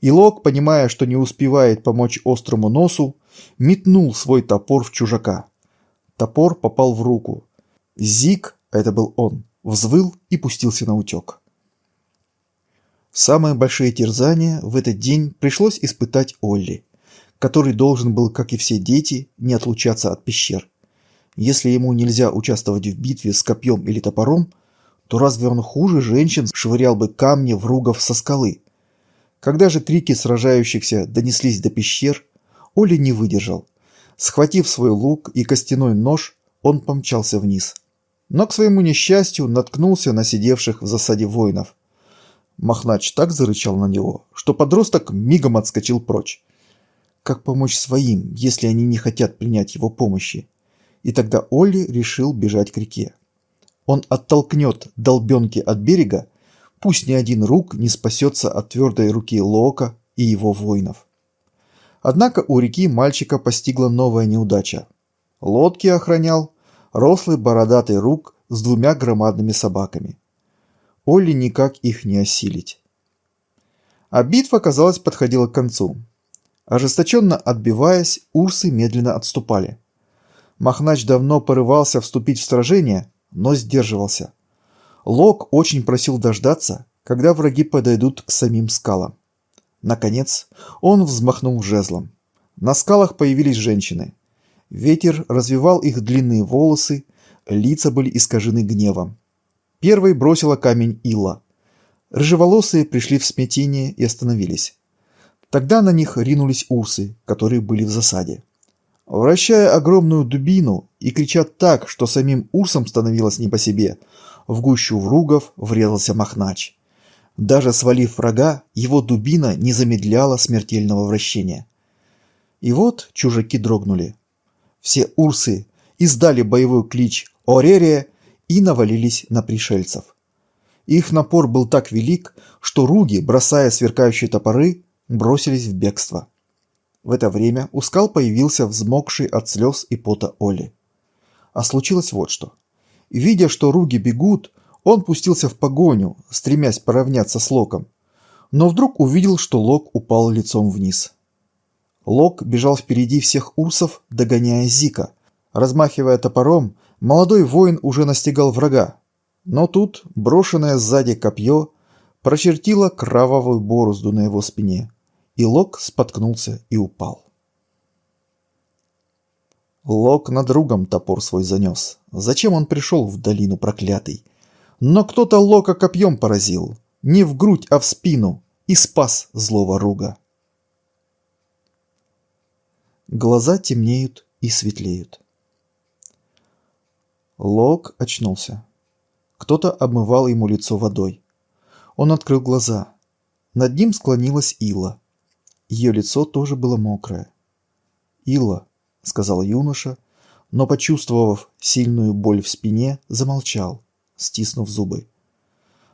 И Лок, понимая, что не успевает помочь острому носу, метнул свой топор в чужака. Топор попал в руку. Зик, это был он, взвыл и пустился на утек. Самые большие терзания в этот день пришлось испытать Олли, который должен был, как и все дети, не отлучаться от пещер. Если ему нельзя участвовать в битве с копьем или топором, то разве он хуже женщин швырял бы камни в ругов со скалы? Когда же крики сражающихся донеслись до пещер, Оли не выдержал. Схватив свой лук и костяной нож, он помчался вниз. Но, к своему несчастью, наткнулся на сидевших в засаде воинов. Махнач так зарычал на него, что подросток мигом отскочил прочь. Как помочь своим, если они не хотят принять его помощи? и тогда Олли решил бежать к реке. Он оттолкнет долбенки от берега, пусть ни один рук не спасется от твердой руки Лока и его воинов. Однако у реки мальчика постигла новая неудача. Лодки охранял рослый бородатый рук с двумя громадными собаками. Олли никак их не осилить. А битва, казалось, подходила к концу. Ожесточенно отбиваясь, урсы медленно отступали – Махнач давно порывался вступить в сражение, но сдерживался. Лок очень просил дождаться, когда враги подойдут к самим скалам. Наконец, он взмахнул жезлом. На скалах появились женщины. Ветер развивал их длинные волосы, лица были искажены гневом. Первой бросила камень Ила. Рыжеволосые пришли в смятение и остановились. Тогда на них ринулись урсы, которые были в засаде. Вращая огромную дубину и крича так, что самим урсом становилось не по себе, в гущу вругов врезался Махнач. Даже свалив врага, его дубина не замедляла смертельного вращения. И вот чужаки дрогнули. Все урсы издали боевой клич «Орерия» и навалились на пришельцев. Их напор был так велик, что руги, бросая сверкающие топоры, бросились в бегство. В это время у скал появился взмокший от слез и пота Оли. А случилось вот что. Видя, что руги бегут, он пустился в погоню, стремясь поравняться с Локом. Но вдруг увидел, что Лок упал лицом вниз. Лок бежал впереди всех урсов, догоняя Зика. Размахивая топором, молодой воин уже настигал врага. Но тут брошенное сзади копье прочертило кровавую борозду на его спине и Лок споткнулся и упал. Лок над другом топор свой занес. Зачем он пришел в долину проклятый? Но кто-то Лока копьем поразил, не в грудь, а в спину, и спас злого руга. Глаза темнеют и светлеют. Лок очнулся. Кто-то обмывал ему лицо водой. Он открыл глаза. Над ним склонилась Ила. Ее лицо тоже было мокрое. «Илла», — сказал юноша, но, почувствовав сильную боль в спине, замолчал, стиснув зубы.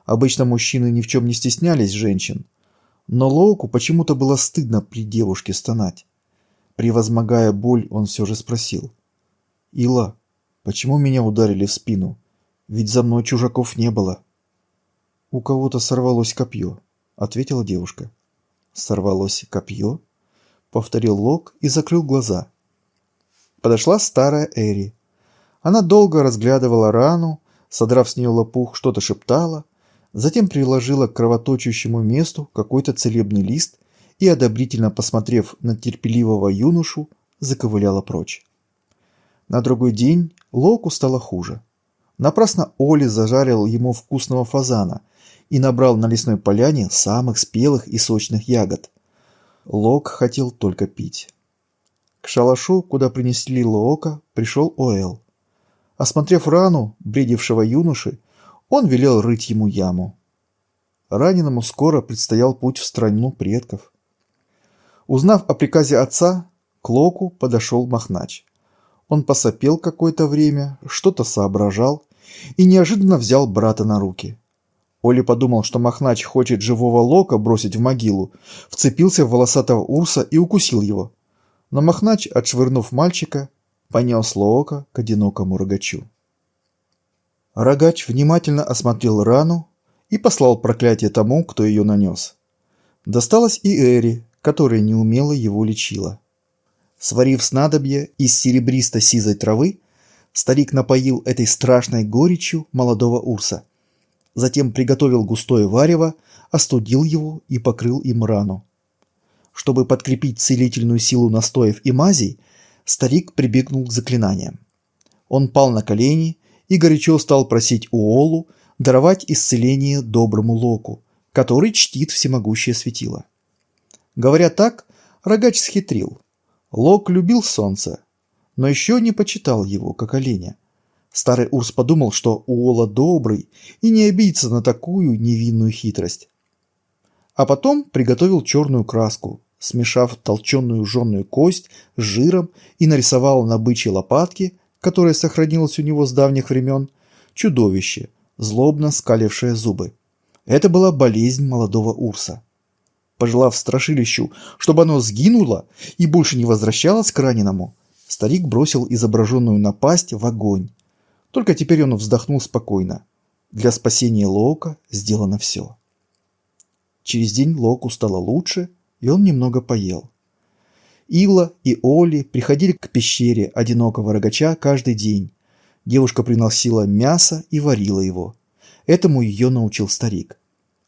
Обычно мужчины ни в чем не стеснялись женщин, но Лоуку почему-то было стыдно при девушке стонать. Превозмогая боль, он все же спросил. «Ила, почему меня ударили в спину? Ведь за мной чужаков не было». «У кого-то сорвалось копье», — ответила девушка. Сорвалось копье. Повторил Лок и закрыл глаза. Подошла старая Эри. Она долго разглядывала рану, содрав с нее лопух, что-то шептала, затем приложила к кровоточащему месту какой-то целебный лист и, одобрительно посмотрев на терпеливого юношу, заковыляла прочь. На другой день Локу стало хуже. Напрасно Оли зажарил ему вкусного фазана – и набрал на лесной поляне самых спелых и сочных ягод. Лок хотел только пить. К шалашу, куда принесли Лоока, пришел Оэл. Осмотрев рану бредившего юноши, он велел рыть ему яму. Раненому скоро предстоял путь в страну предков. Узнав о приказе отца, к Локу подошел Махнач. Он посопел какое-то время, что-то соображал и неожиданно взял брата на руки. Оли подумал, что Махнач хочет живого Лока бросить в могилу, вцепился в волосатого Урса и укусил его. Но Махнач, отшвырнув мальчика, понес лока к одинокому рогачу. Рогач внимательно осмотрел рану и послал проклятие тому, кто ее нанес. Досталось и Эри, которая неумело его лечила. Сварив снадобье из серебристо-сизой травы, старик напоил этой страшной горечью молодого Урса – затем приготовил густое варево, остудил его и покрыл им рану. Чтобы подкрепить целительную силу настоев и мазей, старик прибегнул к заклинаниям. Он пал на колени и горячо стал просить Уолу даровать исцеление доброму Локу, который чтит всемогущее светило. Говоря так, рогач схитрил. Лок любил солнце, но еще не почитал его, как оленя. Старый Урс подумал, что Уола добрый и не обидится на такую невинную хитрость. А потом приготовил черную краску, смешав толченую жженую кость с жиром и нарисовал на бычьей лопатке, которая сохранилась у него с давних времен, чудовище, злобно скалившее зубы. Это была болезнь молодого Урса. Пожелав страшилищу, чтобы оно сгинуло и больше не возвращалось к раненому, старик бросил изображенную напасть в огонь только теперь он вздохнул спокойно. Для спасения Лоука сделано все. Через день Локу стало лучше, и он немного поел. Ила и Оли приходили к пещере одинокого рогача каждый день. Девушка приносила мясо и варила его. Этому ее научил старик.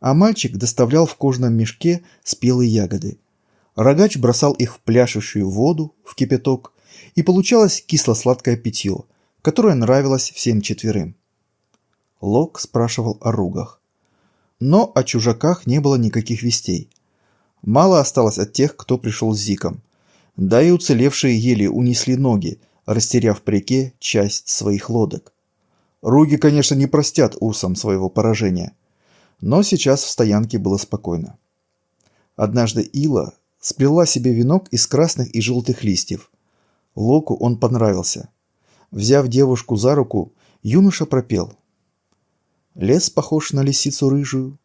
А мальчик доставлял в кожном мешке спелые ягоды. Рогач бросал их в пляшущую воду, в кипяток, и получалось кисло-сладкое питье – которая нравилась всем четверым. Лок спрашивал о ругах. Но о чужаках не было никаких вестей. Мало осталось от тех, кто пришел с Зиком. Да и уцелевшие еле унесли ноги, растеряв при реке часть своих лодок. Руги, конечно, не простят урсам своего поражения. Но сейчас в стоянке было спокойно. Однажды Ила сплела себе венок из красных и желтых листьев. Локу он понравился. Взяв девушку за руку, юноша пропел. Лес похож на лисицу рыжую,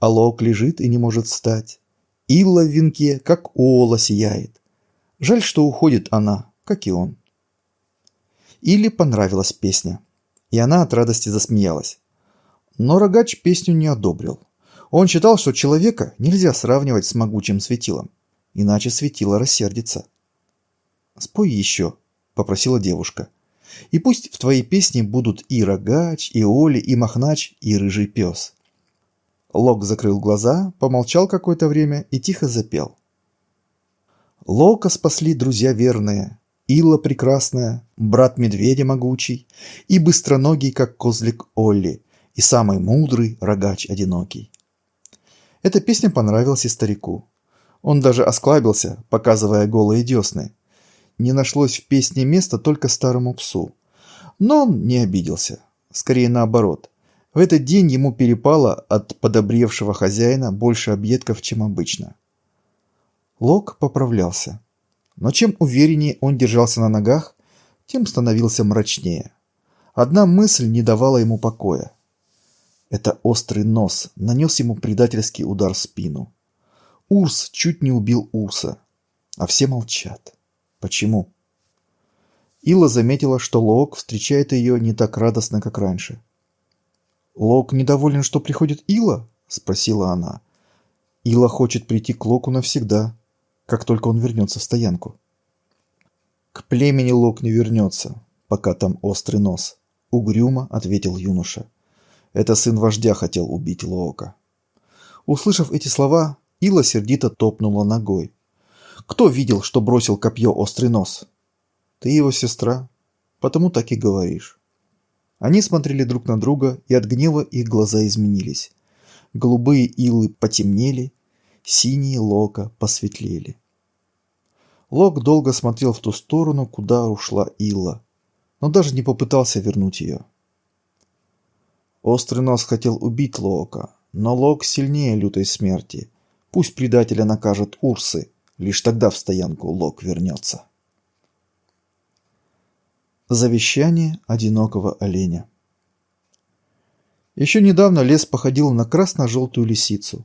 а лок лежит и не может встать. Илла в венке, как ола, сияет. Жаль, что уходит она, как и он. Или понравилась песня, и она от радости засмеялась. Но рогач песню не одобрил. Он считал, что человека нельзя сравнивать с могучим светилом, иначе светило рассердится. «Спой еще», — попросила девушка. И пусть в твоей песне будут и рогач, и оли, и мохнач, и рыжий пес. Лок закрыл глаза, помолчал какое-то время и тихо запел. Лока спасли друзья верные, Ила прекрасная, брат медведя могучий, и быстроногий, как козлик Олли, и самый мудрый рогач одинокий. Эта песня понравилась и старику. Он даже осклабился, показывая голые десны, не нашлось в песне места только старому псу. Но он не обиделся. Скорее наоборот. В этот день ему перепало от подобревшего хозяина больше объедков, чем обычно. Лок поправлялся. Но чем увереннее он держался на ногах, тем становился мрачнее. Одна мысль не давала ему покоя. Это острый нос нанес ему предательский удар в спину. Урс чуть не убил Урса, а все молчат. Почему? Ила заметила, что Лок встречает ее не так радостно, как раньше. «Лок недоволен, что приходит Ила?» – спросила она. «Ила хочет прийти к Локу навсегда, как только он вернется в стоянку». «К племени Лок не вернется, пока там острый нос», – угрюмо ответил юноша. «Это сын вождя хотел убить Лока». Услышав эти слова, Ила сердито топнула ногой. Кто видел, что бросил копье острый нос? Ты его сестра, потому так и говоришь. Они смотрели друг на друга, и от гнева их глаза изменились. Голубые илы потемнели, синие лока посветлели. Лок долго смотрел в ту сторону, куда ушла Илла, но даже не попытался вернуть ее. Острый нос хотел убить Лока, но Лок сильнее лютой смерти. Пусть предателя накажет Урсы, Лишь тогда в стоянку Лок вернется. Завещание одинокого оленя Еще недавно лес походил на красно-желтую лисицу.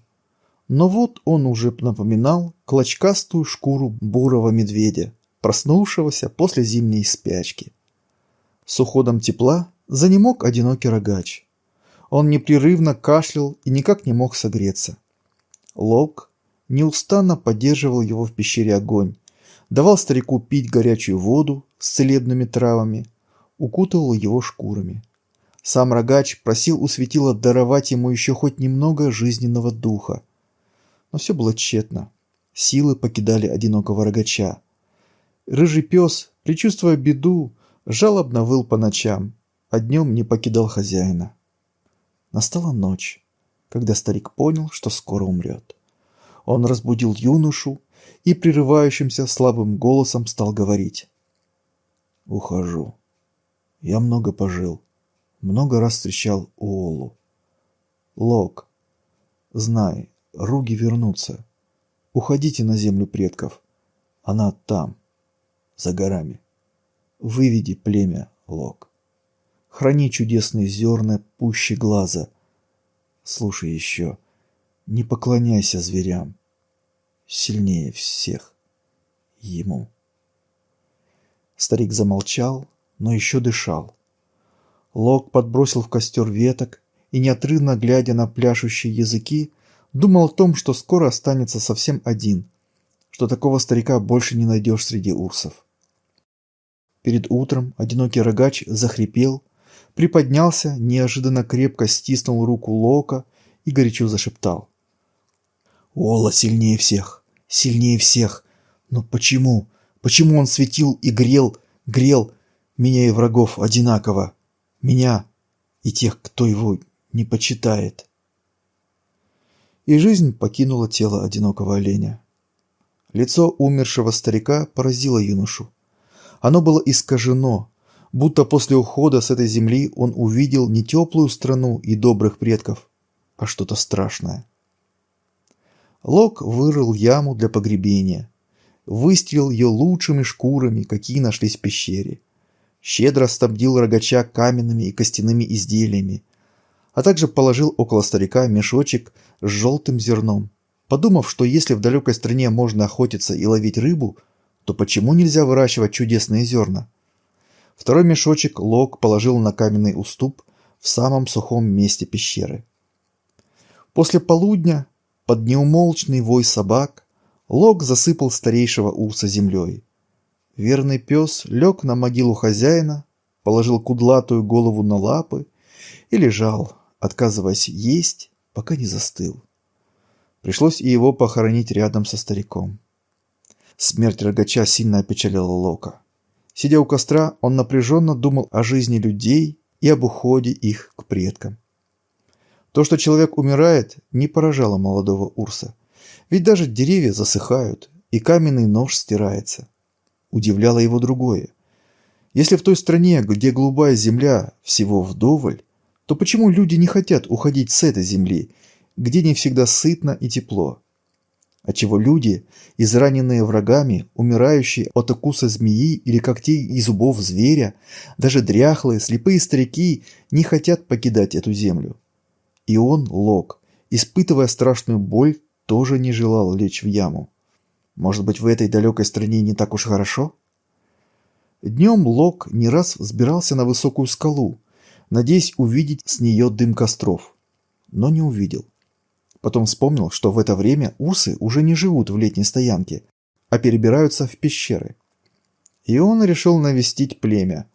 Но вот он уже напоминал клочкастую шкуру бурого медведя, проснувшегося после зимней спячки. С уходом тепла занемог одинокий рогач. Он непрерывно кашлял и никак не мог согреться. Лок неустанно поддерживал его в пещере огонь, давал старику пить горячую воду с целебными травами, укутывал его шкурами. Сам рогач просил у светила даровать ему еще хоть немного жизненного духа. Но все было тщетно. Силы покидали одинокого рогача. Рыжий пес, предчувствуя беду, жалобно выл по ночам, а днем не покидал хозяина. Настала ночь, когда старик понял, что скоро умрет. Он разбудил юношу и прерывающимся слабым голосом стал говорить. «Ухожу. Я много пожил, много раз встречал Уолу. Лок, знай, руги вернутся. Уходите на землю предков. Она там, за горами. Выведи племя, Лок. Храни чудесные зерна пуще глаза. Слушай еще, не поклоняйся зверям сильнее всех ему. Старик замолчал, но еще дышал. Лок подбросил в костер веток и, неотрывно глядя на пляшущие языки, думал о том, что скоро останется совсем один, что такого старика больше не найдешь среди урсов. Перед утром одинокий рогач захрипел, приподнялся, неожиданно крепко стиснул руку Лока и горячо зашептал. «Ола сильнее всех! сильнее всех. Но почему? Почему он светил и грел, грел меня и врагов одинаково? Меня и тех, кто его не почитает. И жизнь покинула тело одинокого оленя. Лицо умершего старика поразило юношу. Оно было искажено, будто после ухода с этой земли он увидел не теплую страну и добрых предков, а что-то страшное. Лок вырыл яму для погребения. Выстелил ее лучшими шкурами, какие нашлись в пещере. Щедро стабдил рогача каменными и костяными изделиями, а также положил около старика мешочек с желтым зерном. Подумав, что если в далекой стране можно охотиться и ловить рыбу, то почему нельзя выращивать чудесные зерна? Второй мешочек Лок положил на каменный уступ в самом сухом месте пещеры. После полудня под неумолчный вой собак Лок засыпал старейшего уса землей. Верный пес лег на могилу хозяина, положил кудлатую голову на лапы и лежал, отказываясь есть, пока не застыл. Пришлось и его похоронить рядом со стариком. Смерть рогача сильно опечалила Лока. Сидя у костра, он напряженно думал о жизни людей и об уходе их к предкам. То, что человек умирает, не поражало молодого Урса. Ведь даже деревья засыхают, и каменный нож стирается. Удивляло его другое. Если в той стране, где голубая земля всего вдоволь, то почему люди не хотят уходить с этой земли, где не всегда сытно и тепло? Отчего люди, израненные врагами, умирающие от укуса змеи или когтей и зубов зверя, даже дряхлые, слепые старики не хотят покидать эту землю? И он, Лок, испытывая страшную боль, тоже не желал лечь в яму. Может быть, в этой далекой стране не так уж хорошо? Днем Лок не раз взбирался на высокую скалу, надеясь увидеть с нее дым костров. Но не увидел. Потом вспомнил, что в это время усы уже не живут в летней стоянке, а перебираются в пещеры. И он решил навестить племя.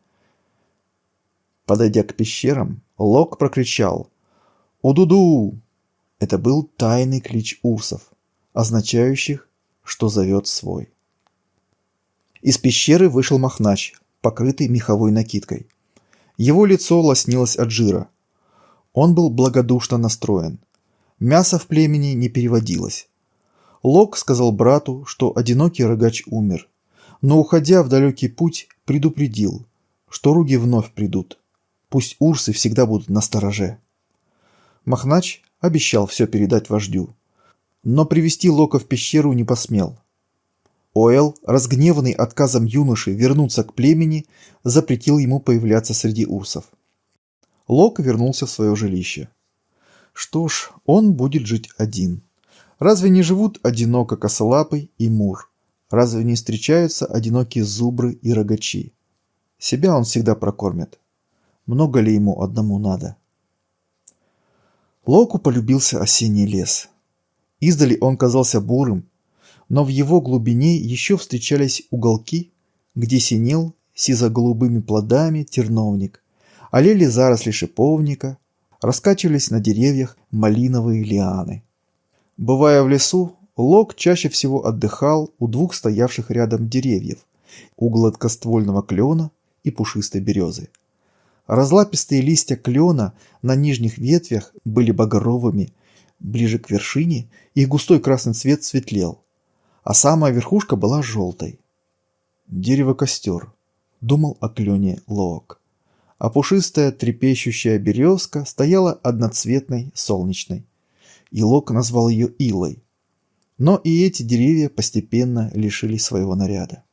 Подойдя к пещерам, Лок прокричал – «Удуду!» Это был тайный клич урсов, означающих, что зовет свой. Из пещеры вышел Махнач, покрытый меховой накидкой. Его лицо лоснилось от жира. Он был благодушно настроен. Мясо в племени не переводилось. Лок сказал брату, что одинокий рогач умер, но, уходя в далекий путь, предупредил, что руги вновь придут. Пусть урсы всегда будут на стороже. Махнач обещал все передать вождю, но привести Лока в пещеру не посмел. Оэл, разгневанный отказом юноши вернуться к племени, запретил ему появляться среди урсов. Лок вернулся в свое жилище. Что ж, он будет жить один. Разве не живут одиноко косолапый и мур? Разве не встречаются одинокие зубры и рогачи? Себя он всегда прокормит. Много ли ему одному надо? Локу полюбился осенний лес. Издали он казался бурым, но в его глубине еще встречались уголки, где синел сизо-голубыми плодами терновник, олели а заросли шиповника, раскачивались на деревьях малиновые лианы. Бывая в лесу, Лок чаще всего отдыхал у двух стоявших рядом деревьев, у гладкоствольного клена и пушистой березы. Разлапистые листья клена на нижних ветвях были багровыми, ближе к вершине их густой красный цвет светлел, а самая верхушка была желтой. Дерево-костер, думал о клене Лоок. А пушистая трепещущая березка стояла одноцветной, солнечной. И Лок назвал ее Илой. Но и эти деревья постепенно лишились своего наряда.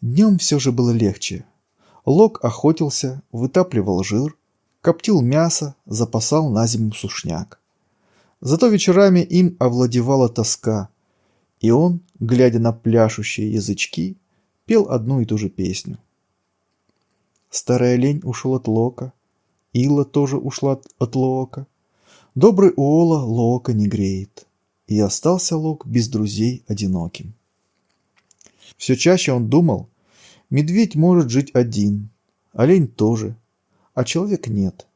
Днем все же было легче, Лок охотился, вытапливал жир, коптил мясо, запасал на зиму сушняк. Зато вечерами им овладевала тоска, и он, глядя на пляшущие язычки, пел одну и ту же песню. Старая лень ушел от Лока, Ила тоже ушла от, от Лока. Добрый Ола Лока не греет, и остался Лок без друзей одиноким. Все чаще он думал, Медведь может жить один, олень тоже, а человек нет.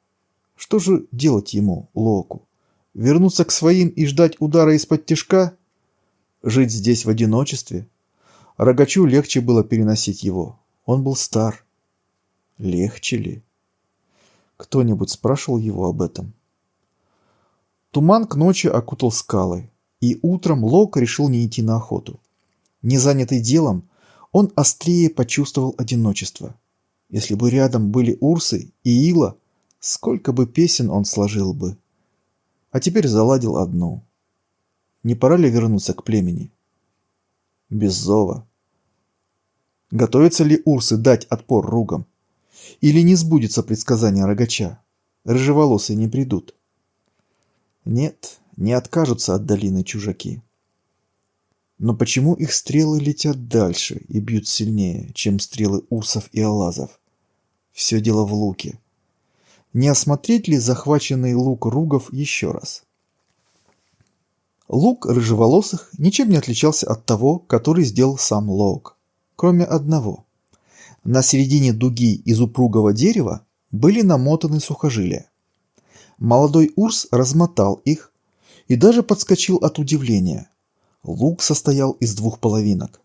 Что же делать ему, Локу? Вернуться к своим и ждать удара из-под тяжка? Жить здесь в одиночестве? Рогачу легче было переносить его. Он был стар. Легче ли? Кто-нибудь спрашивал его об этом? Туман к ночи окутал скалы, и утром Лок решил не идти на охоту. не занятый делом, он острее почувствовал одиночество. Если бы рядом были Урсы и Ила, сколько бы песен он сложил бы. А теперь заладил одну. Не пора ли вернуться к племени? Без зова. Готовятся ли Урсы дать отпор ругам? Или не сбудется предсказание рогача? Рыжеволосые не придут. Нет, не откажутся от долины чужаки. Но почему их стрелы летят дальше и бьют сильнее, чем стрелы усов и алазов? Все дело в луке. Не осмотреть ли захваченный лук ругов еще раз? Лук рыжеволосых ничем не отличался от того, который сделал сам Лоук, кроме одного. На середине дуги из упругого дерева были намотаны сухожилия. Молодой Урс размотал их и даже подскочил от удивления – Лук состоял из двух половинок.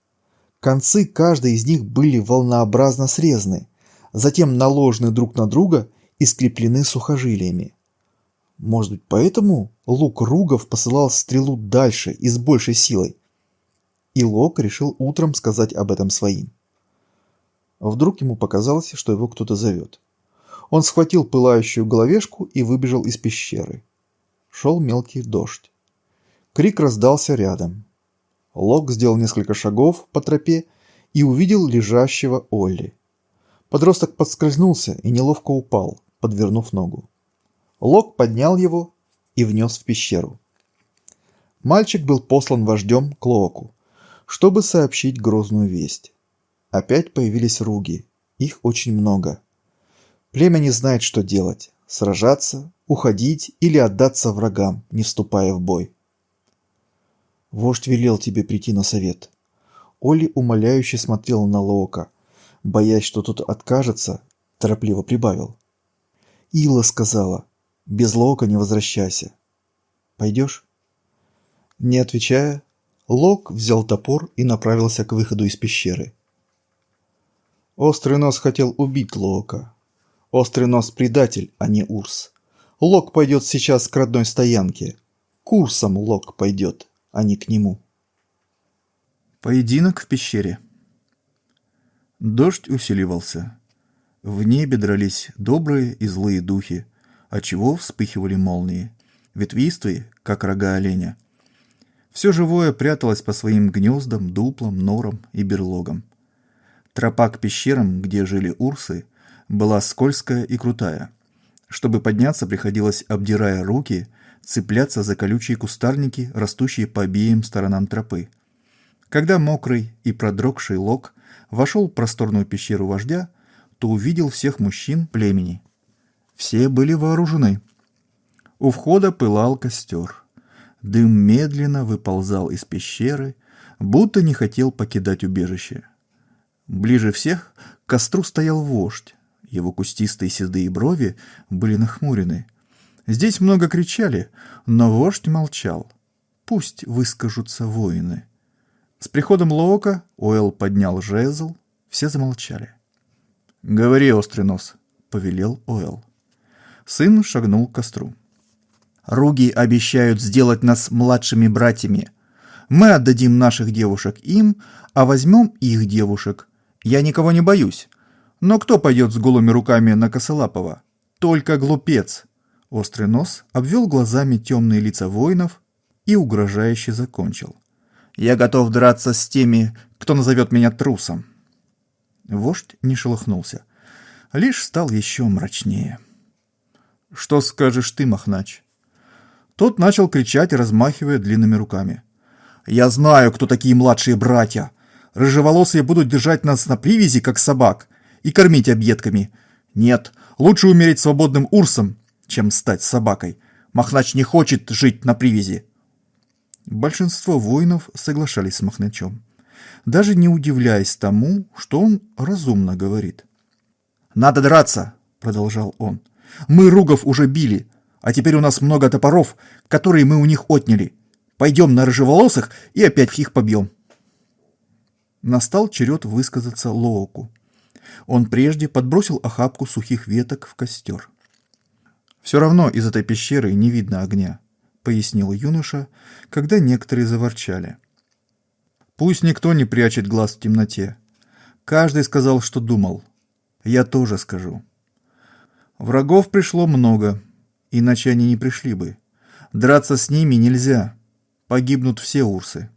Концы каждой из них были волнообразно срезаны, затем наложены друг на друга и скреплены сухожилиями. Может быть, поэтому лук Ругов посылал стрелу дальше и с большей силой. И Лок решил утром сказать об этом своим. Вдруг ему показалось, что его кто-то зовет. Он схватил пылающую головешку и выбежал из пещеры. Шел мелкий дождь. Крик раздался рядом. Лок сделал несколько шагов по тропе и увидел лежащего Олли. Подросток подскользнулся и неловко упал, подвернув ногу. Лок поднял его и внес в пещеру. Мальчик был послан вождем к Локу, чтобы сообщить грозную весть. Опять появились руги, их очень много. Племя не знает, что делать – сражаться, уходить или отдаться врагам, не вступая в бой. Вождь велел тебе прийти на совет. Оли умоляюще смотрел на Лоока, боясь, что тот откажется, торопливо прибавил. Ила сказала, без Лоока не возвращайся. Пойдешь? Не отвечая, Лок взял топор и направился к выходу из пещеры. Острый нос хотел убить Лока. Острый нос предатель, а не Урс. Лок пойдет сейчас к родной стоянке. Курсом Лок пойдет а не к нему. Поединок в пещере. Дождь усиливался. В небе дрались добрые и злые духи, отчего вспыхивали молнии, ветвистые, как рога оленя. Все живое пряталось по своим гнездам, дуплам, норам и берлогам. Тропа к пещерам, где жили урсы, была скользкая и крутая. Чтобы подняться, приходилось, обдирая руки – цепляться за колючие кустарники, растущие по обеим сторонам тропы. Когда мокрый и продрогший лог вошел в просторную пещеру вождя, то увидел всех мужчин племени. Все были вооружены. У входа пылал костер. Дым медленно выползал из пещеры, будто не хотел покидать убежище. Ближе всех к костру стоял вождь. Его кустистые седые брови были нахмурены – Здесь много кричали, но вождь молчал. Пусть выскажутся воины. С приходом Лоока Оэл поднял жезл, все замолчали. «Говори, острый нос», — повелел Оэл. Сын шагнул к костру. «Руги обещают сделать нас младшими братьями. Мы отдадим наших девушек им, а возьмем их девушек. Я никого не боюсь. Но кто пойдет с голыми руками на Косолапова? Только глупец острый нос, обвел глазами темные лица воинов и угрожающе закончил. «Я готов драться с теми, кто назовет меня трусом». Вождь не шелохнулся, лишь стал еще мрачнее. «Что скажешь ты, Махнач?» Тот начал кричать, размахивая длинными руками. «Я знаю, кто такие младшие братья. Рыжеволосые будут держать нас на привязи, как собак, и кормить объедками. Нет, лучше умереть свободным урсом, чем стать собакой. Махнач не хочет жить на привязи. Большинство воинов соглашались с Махначом, даже не удивляясь тому, что он разумно говорит. «Надо драться!» – продолжал он. «Мы ругов уже били, а теперь у нас много топоров, которые мы у них отняли. Пойдем на рыжеволосых и опять их побьем». Настал черед высказаться Лооку. Он прежде подбросил охапку сухих веток в костер. Все равно из этой пещеры не видно огня, пояснил юноша, когда некоторые заворчали. Пусть никто не прячет глаз в темноте. Каждый сказал, что думал. Я тоже скажу. Врагов пришло много, иначе они не пришли бы. Драться с ними нельзя. Погибнут все урсы.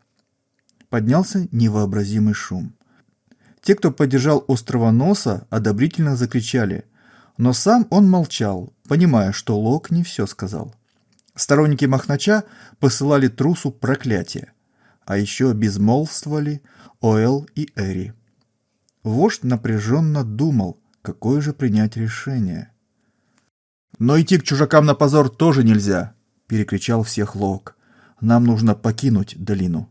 Поднялся невообразимый шум. Те, кто поддержал носа, одобрительно закричали – но сам он молчал, понимая, что Лок не все сказал. Сторонники Махнача посылали трусу проклятие, а еще безмолвствовали Оэл и Эри. Вождь напряженно думал, какое же принять решение. «Но идти к чужакам на позор тоже нельзя!» – перекричал всех Лок. «Нам нужно покинуть долину».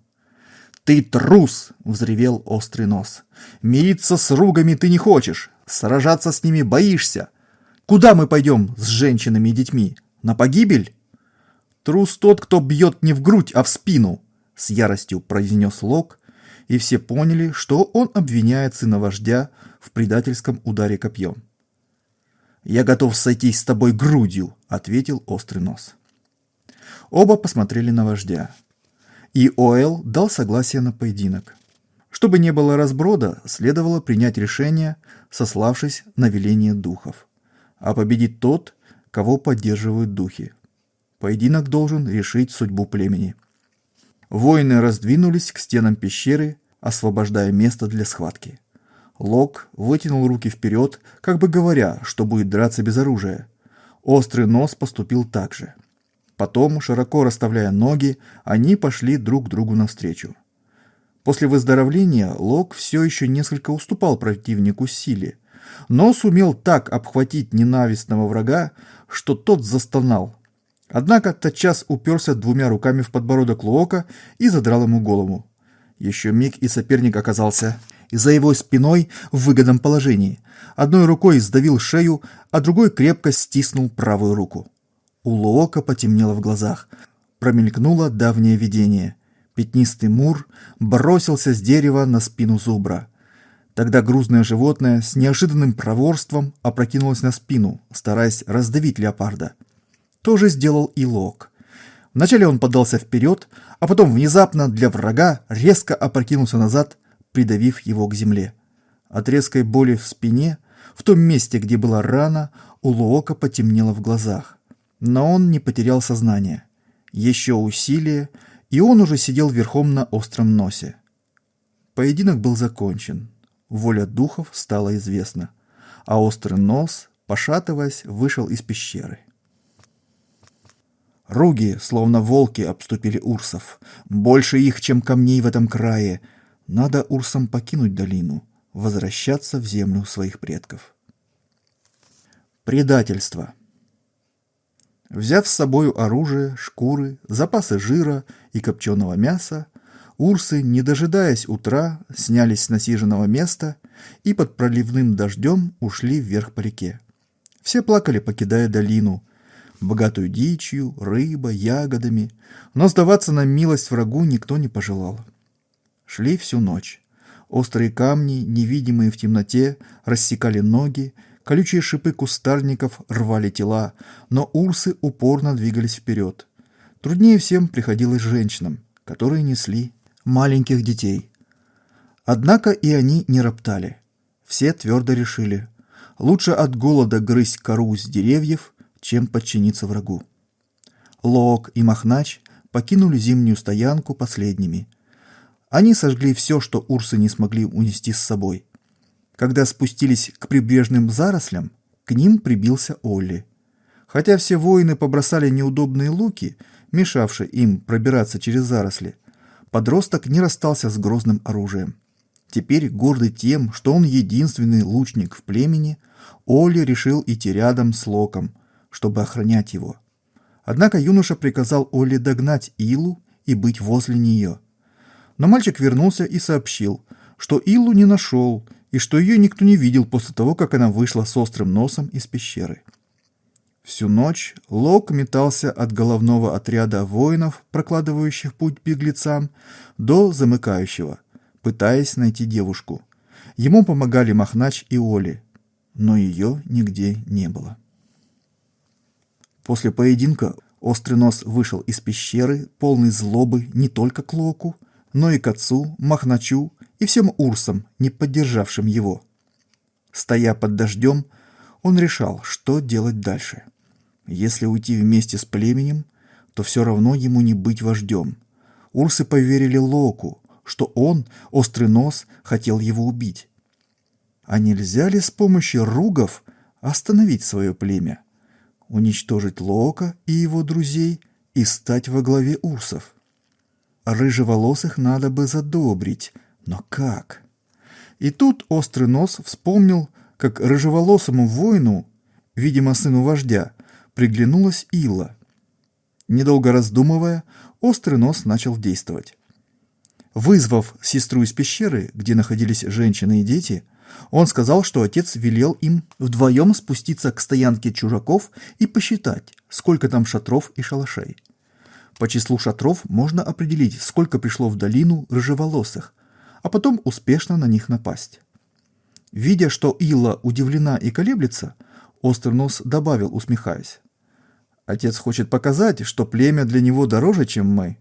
«Ты трус!» – взревел острый нос. «Мириться с ругами ты не хочешь! Сражаться с ними боишься! Куда мы пойдем с женщинами и детьми? На погибель? Трус тот, кто бьет не в грудь, а в спину, с яростью произнес Лок, и все поняли, что он обвиняет сына вождя в предательском ударе копьем. «Я готов сойтись с тобой грудью», — ответил острый нос. Оба посмотрели на вождя. И Оэл дал согласие на поединок. Чтобы не было разброда, следовало принять решение, сославшись на веление духов а победит тот, кого поддерживают духи. Поединок должен решить судьбу племени. Воины раздвинулись к стенам пещеры, освобождая место для схватки. Лок вытянул руки вперед, как бы говоря, что будет драться без оружия. Острый нос поступил так же. Потом, широко расставляя ноги, они пошли друг другу навстречу. После выздоровления Лок все еще несколько уступал противнику силе, но сумел так обхватить ненавистного врага, что тот застонал. Однако тотчас уперся двумя руками в подбородок Луока и задрал ему голову. Еще миг и соперник оказался за его спиной в выгодном положении. Одной рукой сдавил шею, а другой крепко стиснул правую руку. У Луока потемнело в глазах. Промелькнуло давнее видение. Пятнистый мур бросился с дерева на спину зубра. Тогда грузное животное с неожиданным проворством опрокинулось на спину, стараясь раздавить леопарда. То же сделал и Лок. Вначале он подался вперед, а потом внезапно для врага резко опрокинулся назад, придавив его к земле. От резкой боли в спине, в том месте, где была рана, у Лока потемнело в глазах. Но он не потерял сознание. Еще усилие, и он уже сидел верхом на остром носе. Поединок был закончен воля духов стала известна, а острый нос, пошатываясь, вышел из пещеры. Руги, словно волки, обступили урсов. Больше их, чем камней в этом крае. Надо урсам покинуть долину, возвращаться в землю своих предков. Предательство. Взяв с собою оружие, шкуры, запасы жира и копченого мяса, Урсы, не дожидаясь утра, снялись с насиженного места и под проливным дождем ушли вверх по реке. Все плакали, покидая долину, богатую дичью, рыбой, ягодами, но сдаваться на милость врагу никто не пожелал. Шли всю ночь. Острые камни, невидимые в темноте, рассекали ноги, колючие шипы кустарников рвали тела, но урсы упорно двигались вперед. Труднее всем приходилось женщинам, которые несли маленьких детей. Однако и они не роптали. Все твердо решили, лучше от голода грызть кору с деревьев, чем подчиниться врагу. Лок и Махнач покинули зимнюю стоянку последними. Они сожгли все, что урсы не смогли унести с собой. Когда спустились к прибрежным зарослям, к ним прибился Олли. Хотя все воины побросали неудобные луки, мешавшие им пробираться через заросли, Подросток не расстался с грозным оружием. Теперь, гордый тем, что он единственный лучник в племени, Оли решил идти рядом с Локом, чтобы охранять его. Однако юноша приказал Оле догнать Илу и быть возле нее. Но мальчик вернулся и сообщил, что Илу не нашел и что ее никто не видел после того, как она вышла с острым носом из пещеры. Всю ночь Лок метался от головного отряда воинов, прокладывающих путь беглецам, до замыкающего, пытаясь найти девушку. Ему помогали Махнач и Оли, но ее нигде не было. После поединка Острый нос вышел из пещеры, полный злобы не только к Локу, но и к отцу, Махначу и всем урсам, не поддержавшим его. Стоя под дождем, он решал, что делать дальше – если уйти вместе с племенем, то все равно ему не быть вождем. Урсы поверили Локу, что он, острый нос, хотел его убить. А нельзя ли с помощью ругов остановить свое племя? Уничтожить Лока и его друзей и стать во главе урсов? Рыжеволосых надо бы задобрить, но как? И тут острый нос вспомнил, как рыжеволосому воину, видимо, сыну вождя, приглянулась Ила. Недолго раздумывая, острый нос начал действовать. Вызвав сестру из пещеры, где находились женщины и дети, он сказал, что отец велел им вдвоем спуститься к стоянке чужаков и посчитать, сколько там шатров и шалашей. По числу шатров можно определить, сколько пришло в долину рыжеволосых, а потом успешно на них напасть. Видя, что Ила удивлена и колеблется, нос добавил, усмехаясь. Отец хочет показать, что племя для него дороже, чем мы.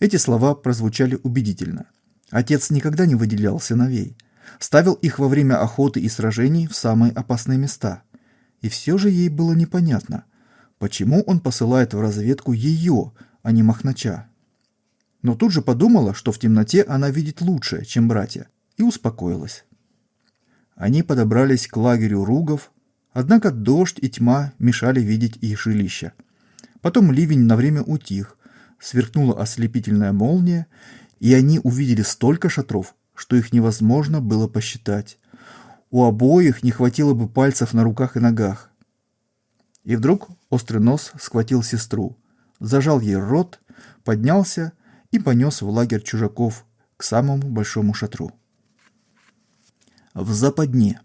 Эти слова прозвучали убедительно. Отец никогда не выделял сыновей, ставил их во время охоты и сражений в самые опасные места. И все же ей было непонятно, почему он посылает в разведку ее, а не Махнача. Но тут же подумала, что в темноте она видит лучше, чем братья, и успокоилась. Они подобрались к лагерю Ругов, Однако дождь и тьма мешали видеть их жилища. Потом ливень на время утих, сверкнула ослепительная молния, и они увидели столько шатров, что их невозможно было посчитать. У обоих не хватило бы пальцев на руках и ногах. И вдруг острый нос схватил сестру, зажал ей рот, поднялся и понес в лагерь чужаков к самому большому шатру. В западне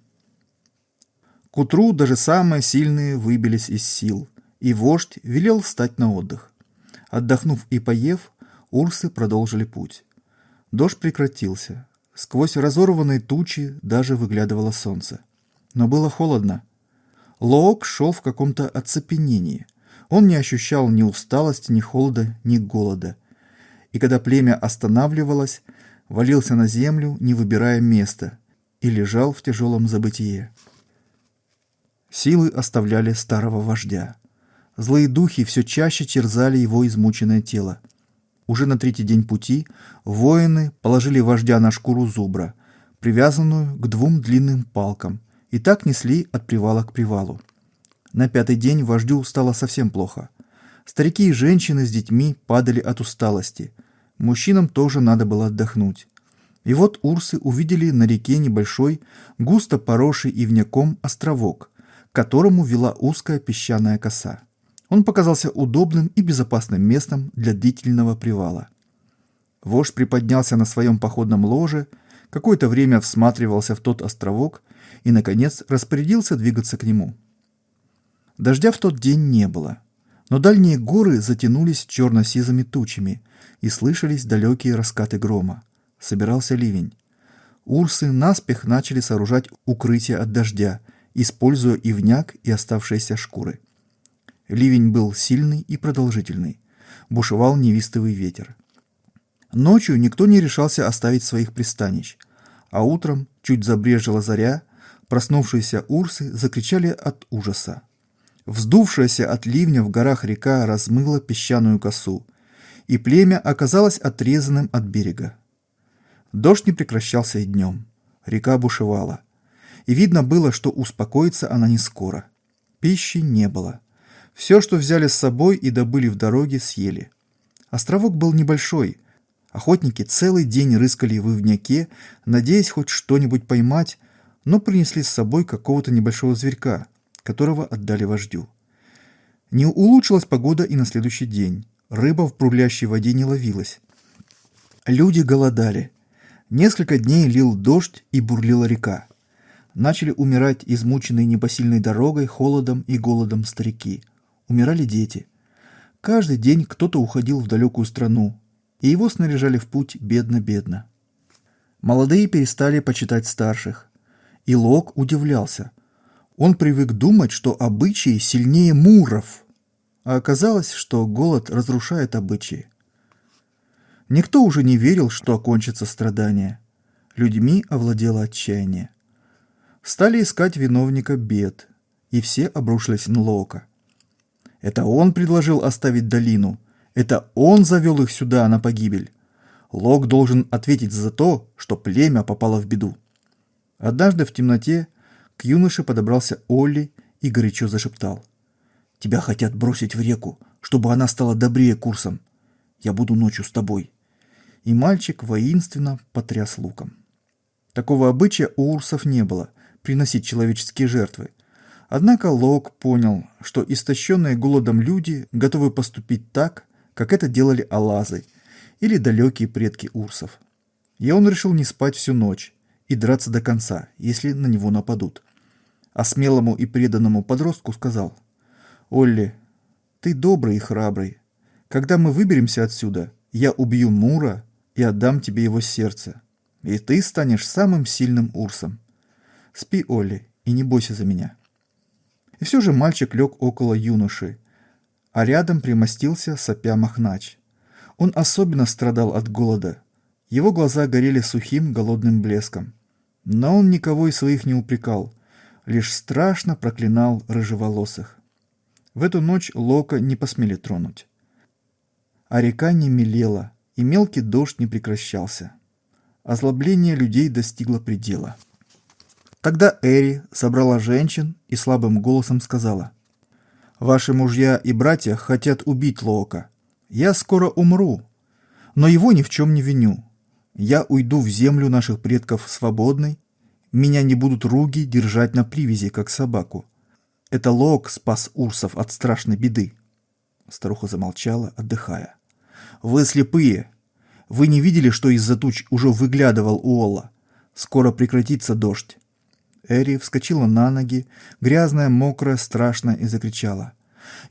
утру даже самые сильные выбились из сил, и вождь велел встать на отдых. Отдохнув и поев, урсы продолжили путь. Дождь прекратился. Сквозь разорванные тучи даже выглядывало солнце. Но было холодно. Лоок шел в каком-то оцепенении. Он не ощущал ни усталости, ни холода, ни голода. И когда племя останавливалось, валился на землю, не выбирая места, и лежал в тяжелом забытие. Силы оставляли старого вождя. Злые духи все чаще терзали его измученное тело. Уже на третий день пути воины положили вождя на шкуру зубра, привязанную к двум длинным палкам, и так несли от привала к привалу. На пятый день вождю стало совсем плохо. Старики и женщины с детьми падали от усталости. Мужчинам тоже надо было отдохнуть. И вот урсы увидели на реке небольшой, густо поросший ивняком островок – которому вела узкая песчаная коса. Он показался удобным и безопасным местом для длительного привала. Вождь приподнялся на своем походном ложе, какое-то время всматривался в тот островок и, наконец, распорядился двигаться к нему. Дождя в тот день не было, но дальние горы затянулись черно-сизыми тучами и слышались далекие раскаты грома. Собирался ливень. Урсы наспех начали сооружать укрытие от дождя – используя ивняк и оставшиеся шкуры. Ливень был сильный и продолжительный. Бушевал невистовый ветер. Ночью никто не решался оставить своих пристанищ, а утром, чуть забрежила заря, проснувшиеся урсы закричали от ужаса. Вздувшаяся от ливня в горах река размыла песчаную косу, и племя оказалось отрезанным от берега. Дождь не прекращался и днем. Река бушевала – и видно было, что успокоиться она не скоро. Пищи не было. Все, что взяли с собой и добыли в дороге, съели. Островок был небольшой. Охотники целый день рыскали в ивняке, надеясь хоть что-нибудь поймать, но принесли с собой какого-то небольшого зверька, которого отдали вождю. Не улучшилась погода и на следующий день. Рыба в бурлящей воде не ловилась. Люди голодали. Несколько дней лил дождь и бурлила река начали умирать измученные непосильной дорогой, холодом и голодом старики. Умирали дети. Каждый день кто-то уходил в далекую страну, и его снаряжали в путь бедно-бедно. Молодые перестали почитать старших. И Лок удивлялся. Он привык думать, что обычаи сильнее муров. А оказалось, что голод разрушает обычаи. Никто уже не верил, что окончится страдание. Людьми овладело отчаяние стали искать виновника бед, и все обрушились на Лока. Это он предложил оставить долину, это он завел их сюда на погибель. Лок должен ответить за то, что племя попало в беду. Однажды в темноте к юноше подобрался Олли и горячо зашептал. «Тебя хотят бросить в реку, чтобы она стала добрее курсом. Я буду ночью с тобой». И мальчик воинственно потряс луком. Такого обычая у урсов не было – приносить человеческие жертвы. Однако Лок понял, что истощенные голодом люди готовы поступить так, как это делали алазы или далекие предки урсов. И он решил не спать всю ночь и драться до конца, если на него нападут. А смелому и преданному подростку сказал, «Олли, ты добрый и храбрый. Когда мы выберемся отсюда, я убью Мура и отдам тебе его сердце. И ты станешь самым сильным урсом. Спи, Оли, и не бойся за меня». И все же мальчик лег около юноши, а рядом примостился сопя Махнач. Он особенно страдал от голода. Его глаза горели сухим голодным блеском. Но он никого из своих не упрекал, лишь страшно проклинал рыжеволосых. В эту ночь Лока не посмели тронуть. А река не мелела, и мелкий дождь не прекращался. Озлобление людей достигло предела. Тогда Эри собрала женщин и слабым голосом сказала. «Ваши мужья и братья хотят убить Лоока. Я скоро умру, но его ни в чем не виню. Я уйду в землю наших предков свободной, меня не будут руги держать на привязи, как собаку. Это Лоок спас урсов от страшной беды». Старуха замолчала, отдыхая. «Вы слепые! Вы не видели, что из-за туч уже выглядывал Уолла? Скоро прекратится дождь. Эри вскочила на ноги, грязная, мокрая, страшная, и закричала.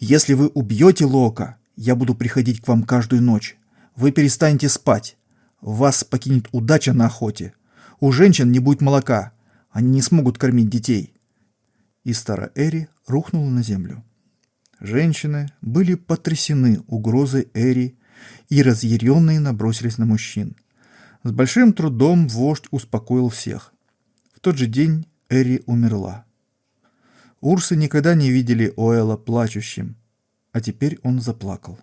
«Если вы убьете Лока, я буду приходить к вам каждую ночь. Вы перестанете спать. Вас покинет удача на охоте. У женщин не будет молока. Они не смогут кормить детей». И стара Эри рухнула на землю. Женщины были потрясены угрозой Эри и разъяренные набросились на мужчин. С большим трудом вождь успокоил всех. В тот же день Эри умерла. Урсы никогда не видели Оэла плачущим, а теперь он заплакал.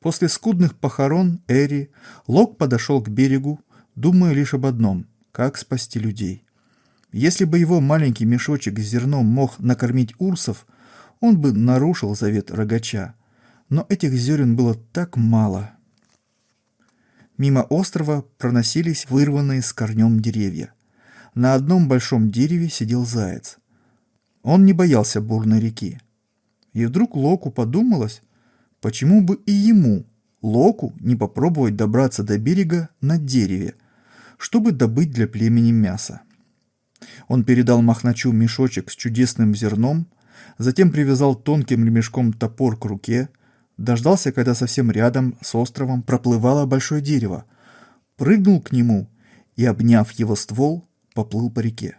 После скудных похорон Эри Лок подошел к берегу, думая лишь об одном – как спасти людей. Если бы его маленький мешочек с зерном мог накормить урсов, он бы нарушил завет рогача. Но этих зерен было так мало. Мимо острова проносились вырванные с корнем деревья. На одном большом дереве сидел заяц. Он не боялся бурной реки. И вдруг Локу подумалось, почему бы и ему, Локу, не попробовать добраться до берега на дереве, чтобы добыть для племени мясо. Он передал Махначу мешочек с чудесным зерном, затем привязал тонким ремешком топор к руке, дождался, когда совсем рядом с островом проплывало большое дерево, прыгнул к нему и, обняв его ствол, поплыл по реке.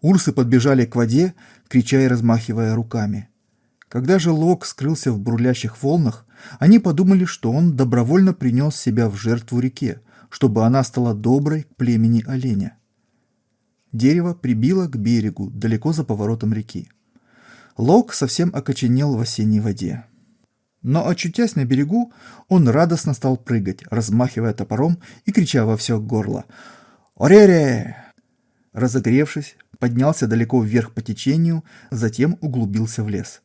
Урсы подбежали к воде, крича и размахивая руками. Когда же Лок скрылся в бурлящих волнах, они подумали, что он добровольно принес себя в жертву реке, чтобы она стала доброй к племени оленя. Дерево прибило к берегу, далеко за поворотом реки. Лок совсем окоченел в осенней воде. Но, очутясь на берегу, он радостно стал прыгать, размахивая топором и крича во все горло – «Орере!» Разогревшись, поднялся далеко вверх по течению, затем углубился в лес.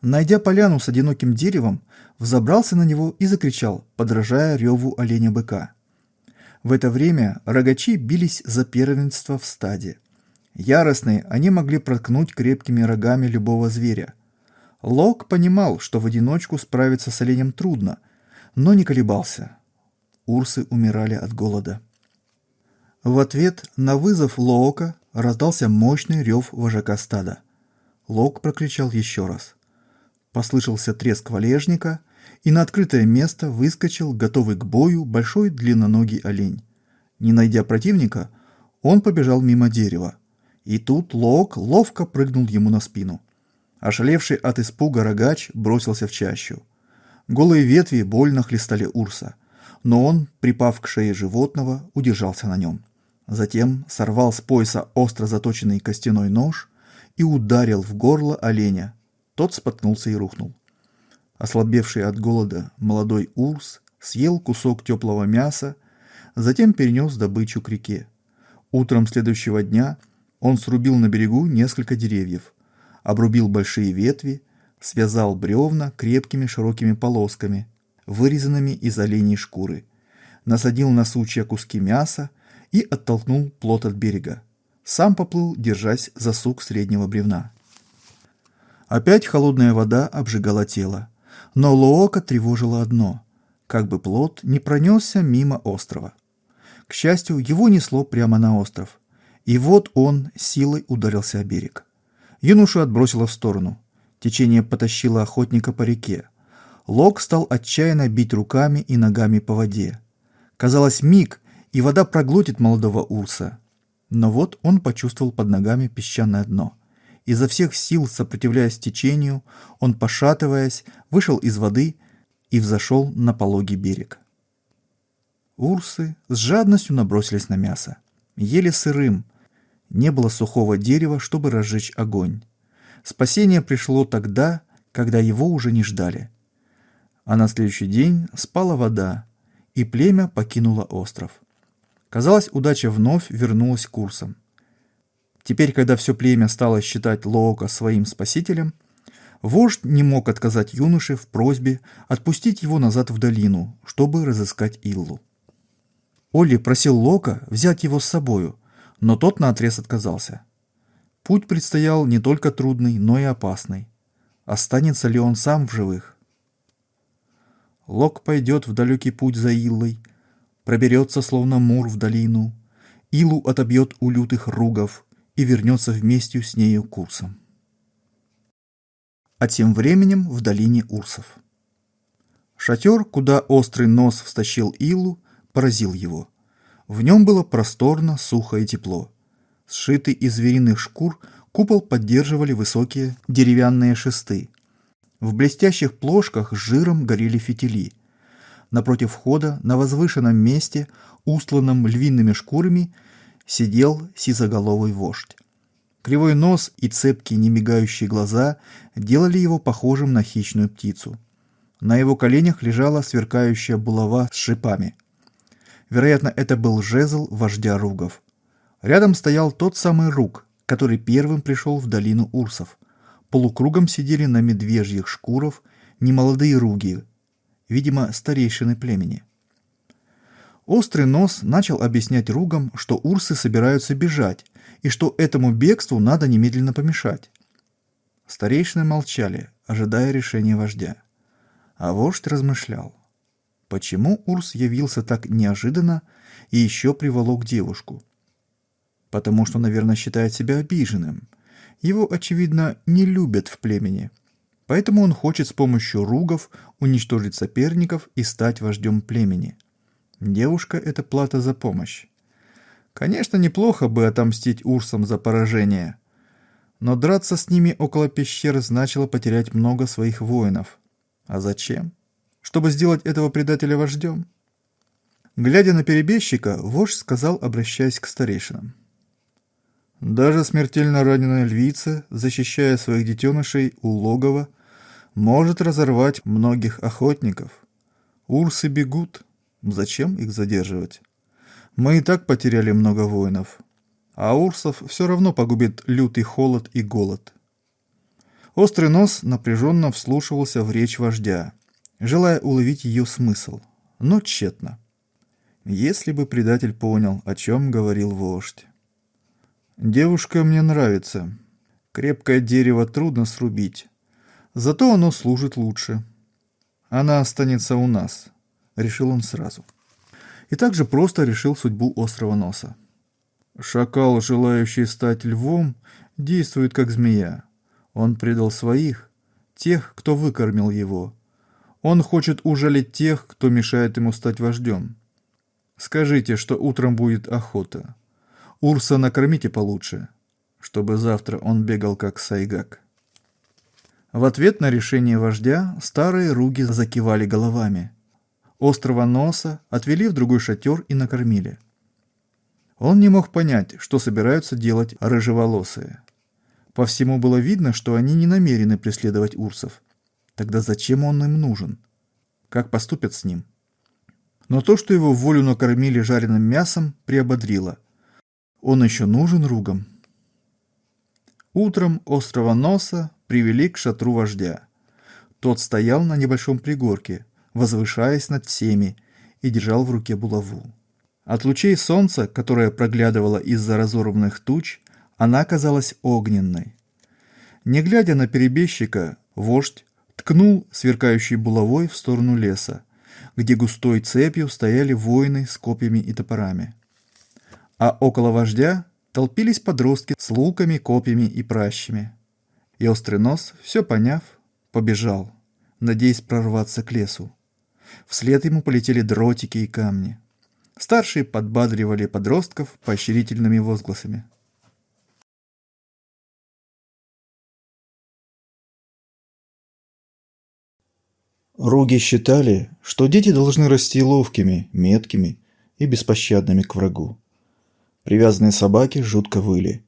Найдя поляну с одиноким деревом, взобрался на него и закричал, подражая реву оленя-быка. В это время рогачи бились за первенство в стаде. Яростные они могли проткнуть крепкими рогами любого зверя. Лок понимал, что в одиночку справиться с оленем трудно, но не колебался. Урсы умирали от голода. В ответ на вызов Лоока раздался мощный рев вожака стада. Лоок прокричал еще раз. Послышался треск валежника, и на открытое место выскочил, готовый к бою, большой длинноногий олень. Не найдя противника, он побежал мимо дерева. И тут Лоок ловко прыгнул ему на спину. Ошалевший от испуга рогач бросился в чащу. Голые ветви больно хлестали Урса, но он, припав к шее животного, удержался на нем. Затем сорвал с пояса остро заточенный костяной нож и ударил в горло оленя. Тот споткнулся и рухнул. Ослабевший от голода молодой Урс съел кусок теплого мяса, затем перенес добычу к реке. Утром следующего дня он срубил на берегу несколько деревьев, обрубил большие ветви, связал бревна крепкими широкими полосками, вырезанными из оленей шкуры, насадил на сучья куски мяса, и оттолкнул плот от берега. Сам поплыл, держась за сук среднего бревна. Опять холодная вода обжигала тело. Но Лоока тревожило одно – как бы плот не пронесся мимо острова. К счастью, его несло прямо на остров. И вот он силой ударился о берег. Юношу отбросило в сторону. Течение потащило охотника по реке. Лок стал отчаянно бить руками и ногами по воде. Казалось, миг, и вода проглотит молодого урса. Но вот он почувствовал под ногами песчаное дно. Изо всех сил, сопротивляясь течению, он, пошатываясь, вышел из воды и взошел на пологий берег. Урсы с жадностью набросились на мясо. Ели сырым. Не было сухого дерева, чтобы разжечь огонь. Спасение пришло тогда, когда его уже не ждали. А на следующий день спала вода, и племя покинуло остров. Казалось, удача вновь вернулась курсом. Теперь, когда все племя стало считать Лоока своим спасителем, вождь не мог отказать юноше в просьбе отпустить его назад в долину, чтобы разыскать Иллу. Олли просил Лока взять его с собою, но тот наотрез отказался. Путь предстоял не только трудный, но и опасный. Останется ли он сам в живых? Лок пойдет в далекий путь за Иллой, проберется словно мур в долину, Илу отобьет у лютых ругов и вернется вместе с нею Урсам. А тем временем в долине Урсов. Шатер, куда острый нос встащил Илу, поразил его. В нем было просторно, сухо и тепло. Сшитый из звериных шкур купол поддерживали высокие деревянные шесты. В блестящих плошках с жиром горели фитили – напротив входа на возвышенном месте, устланном львиными шкурами, сидел сизоголовый вождь. Кривой нос и цепкие немигающие глаза делали его похожим на хищную птицу. На его коленях лежала сверкающая булава с шипами. Вероятно, это был жезл вождя Ругов. Рядом стоял тот самый Руг, который первым пришел в долину Урсов. Полукругом сидели на медвежьих шкуров немолодые Руги видимо, старейшины племени. Острый нос начал объяснять ругам, что урсы собираются бежать, и что этому бегству надо немедленно помешать. Старейшины молчали, ожидая решения вождя. А вождь размышлял. Почему Урс явился так неожиданно и еще приволок девушку? Потому что, наверное, считает себя обиженным. Его, очевидно, не любят в племени – Поэтому он хочет с помощью ругов уничтожить соперников и стать вождем племени. Девушка – это плата за помощь. Конечно, неплохо бы отомстить урсам за поражение. Но драться с ними около пещеры значило потерять много своих воинов. А зачем? Чтобы сделать этого предателя вождем? Глядя на перебежчика, вождь сказал, обращаясь к старейшинам. Даже смертельно раненая львица, защищая своих детенышей у логова, может разорвать многих охотников. Урсы бегут. Зачем их задерживать? Мы и так потеряли много воинов. А урсов все равно погубит лютый холод и голод. Острый нос напряженно вслушивался в речь вождя, желая уловить ее смысл, но тщетно. Если бы предатель понял, о чем говорил вождь. «Девушка мне нравится. Крепкое дерево трудно срубить, Зато оно служит лучше. Она останется у нас, решил он сразу. И также просто решил судьбу острова носа. Шакал, желающий стать львом, действует как змея. Он предал своих, тех, кто выкормил его. Он хочет ужалить тех, кто мешает ему стать вождем. Скажите, что утром будет охота. Урса накормите получше, чтобы завтра он бегал как сайгак. В ответ на решение вождя старые руги закивали головами. Острого носа отвели в другой шатер и накормили. Он не мог понять, что собираются делать рыжеволосые. По всему было видно, что они не намерены преследовать урсов. Тогда зачем он им нужен? Как поступят с ним? Но то, что его волю накормили жареным мясом, приободрило. Он еще нужен ругам. Утром острого носа привели к шатру вождя. Тот стоял на небольшом пригорке, возвышаясь над всеми, и держал в руке булаву. От лучей солнца, которое проглядывало из-за разорванных туч, она казалась огненной. Не глядя на перебежчика, вождь ткнул сверкающей булавой в сторону леса, где густой цепью стояли воины с копьями и топорами. А около вождя толпились подростки с луками, копьями и пращами – я Остренос, все поняв, побежал, надеясь прорваться к лесу. Вслед ему полетели дротики и камни. Старшие подбадривали подростков поощрительными возгласами. Руги считали, что дети должны расти ловкими, меткими и беспощадными к врагу. Привязанные собаки жутко выли –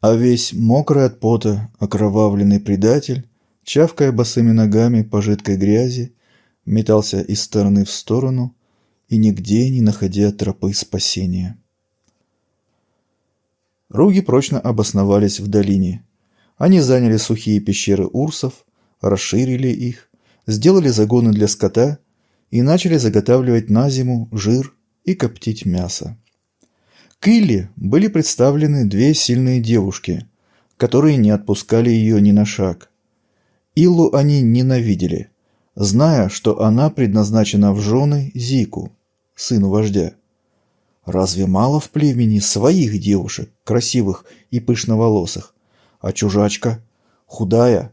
а весь мокрый от пота, окровавленный предатель, чавкая босыми ногами по жидкой грязи, метался из стороны в сторону и нигде не находя тропы спасения. Руги прочно обосновались в долине. Они заняли сухие пещеры урсов, расширили их, сделали загоны для скота и начали заготавливать на зиму жир и коптить мясо. Килли были представлены две сильные девушки, которые не отпускали ее ни на шаг. Илу они ненавидели, зная, что она предназначена в жены Зику, сыну вождя. Разве мало в племени своих девушек, красивых и пышноволосых? А чужачка? Худая?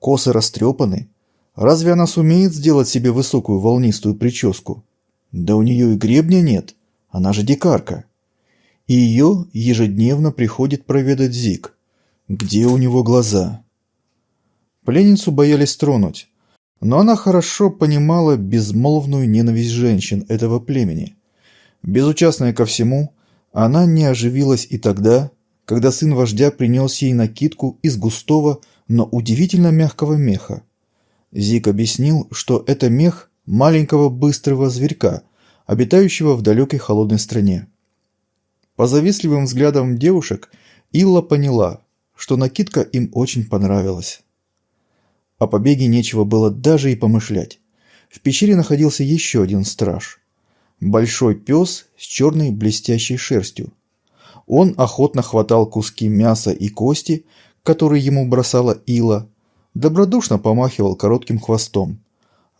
Косы растрепаны? Разве она сумеет сделать себе высокую волнистую прическу? Да у нее и гребня нет, она же дикарка и ее ежедневно приходит проведать Зик. Где у него глаза? Пленницу боялись тронуть, но она хорошо понимала безмолвную ненависть женщин этого племени. Безучастная ко всему, она не оживилась и тогда, когда сын вождя принес ей накидку из густого, но удивительно мягкого меха. Зик объяснил, что это мех маленького быстрого зверька, обитающего в далекой холодной стране. По завистливым взглядам девушек Илла поняла, что накидка им очень понравилась. О побеге нечего было даже и помышлять. В пещере находился еще один страж. Большой пес с черной блестящей шерстью. Он охотно хватал куски мяса и кости, которые ему бросала Ила, добродушно помахивал коротким хвостом.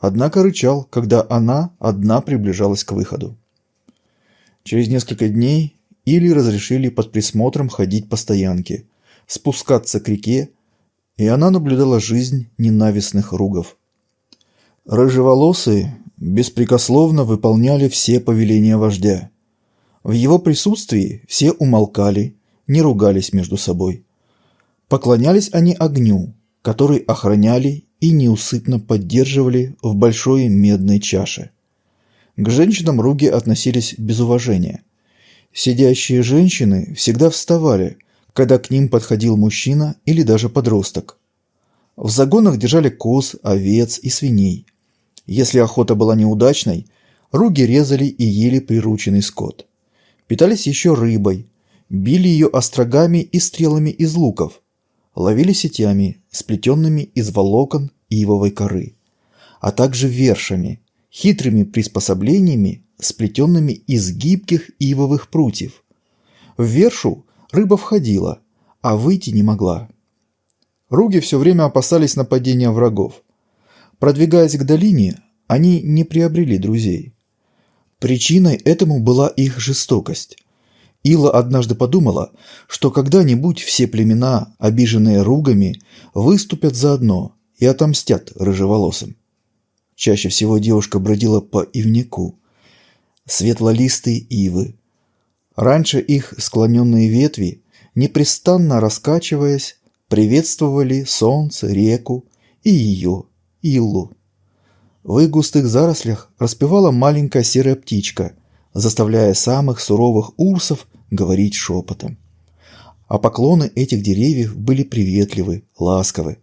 Однако рычал, когда она одна приближалась к выходу. Через несколько дней или разрешили под присмотром ходить по стоянке, спускаться к реке, и она наблюдала жизнь ненавистных ругов. Рыжеволосые беспрекословно выполняли все повеления вождя. В его присутствии все умолкали, не ругались между собой. Поклонялись они огню, который охраняли и неусыпно поддерживали в большой медной чаше. К женщинам руги относились без уважения. Сидящие женщины всегда вставали, когда к ним подходил мужчина или даже подросток. В загонах держали коз, овец и свиней. Если охота была неудачной, руги резали и ели прирученный скот. Питались еще рыбой, били ее острогами и стрелами из луков, ловили сетями, сплетенными из волокон ивовой коры, а также вершами, хитрыми приспособлениями, сплетенными из гибких ивовых прутьев. В вершу рыба входила, а выйти не могла. Руги все время опасались нападения врагов. Продвигаясь к долине, они не приобрели друзей. Причиной этому была их жестокость. Ила однажды подумала, что когда-нибудь все племена, обиженные ругами, выступят заодно и отомстят рыжеволосым. Чаще всего девушка бродила по ивнику, светлолистые ивы. Раньше их склоненные ветви, непрестанно раскачиваясь, приветствовали солнце, реку и ее, Иллу. В их густых зарослях распевала маленькая серая птичка, заставляя самых суровых урсов говорить шепотом. А поклоны этих деревьев были приветливы, ласковы.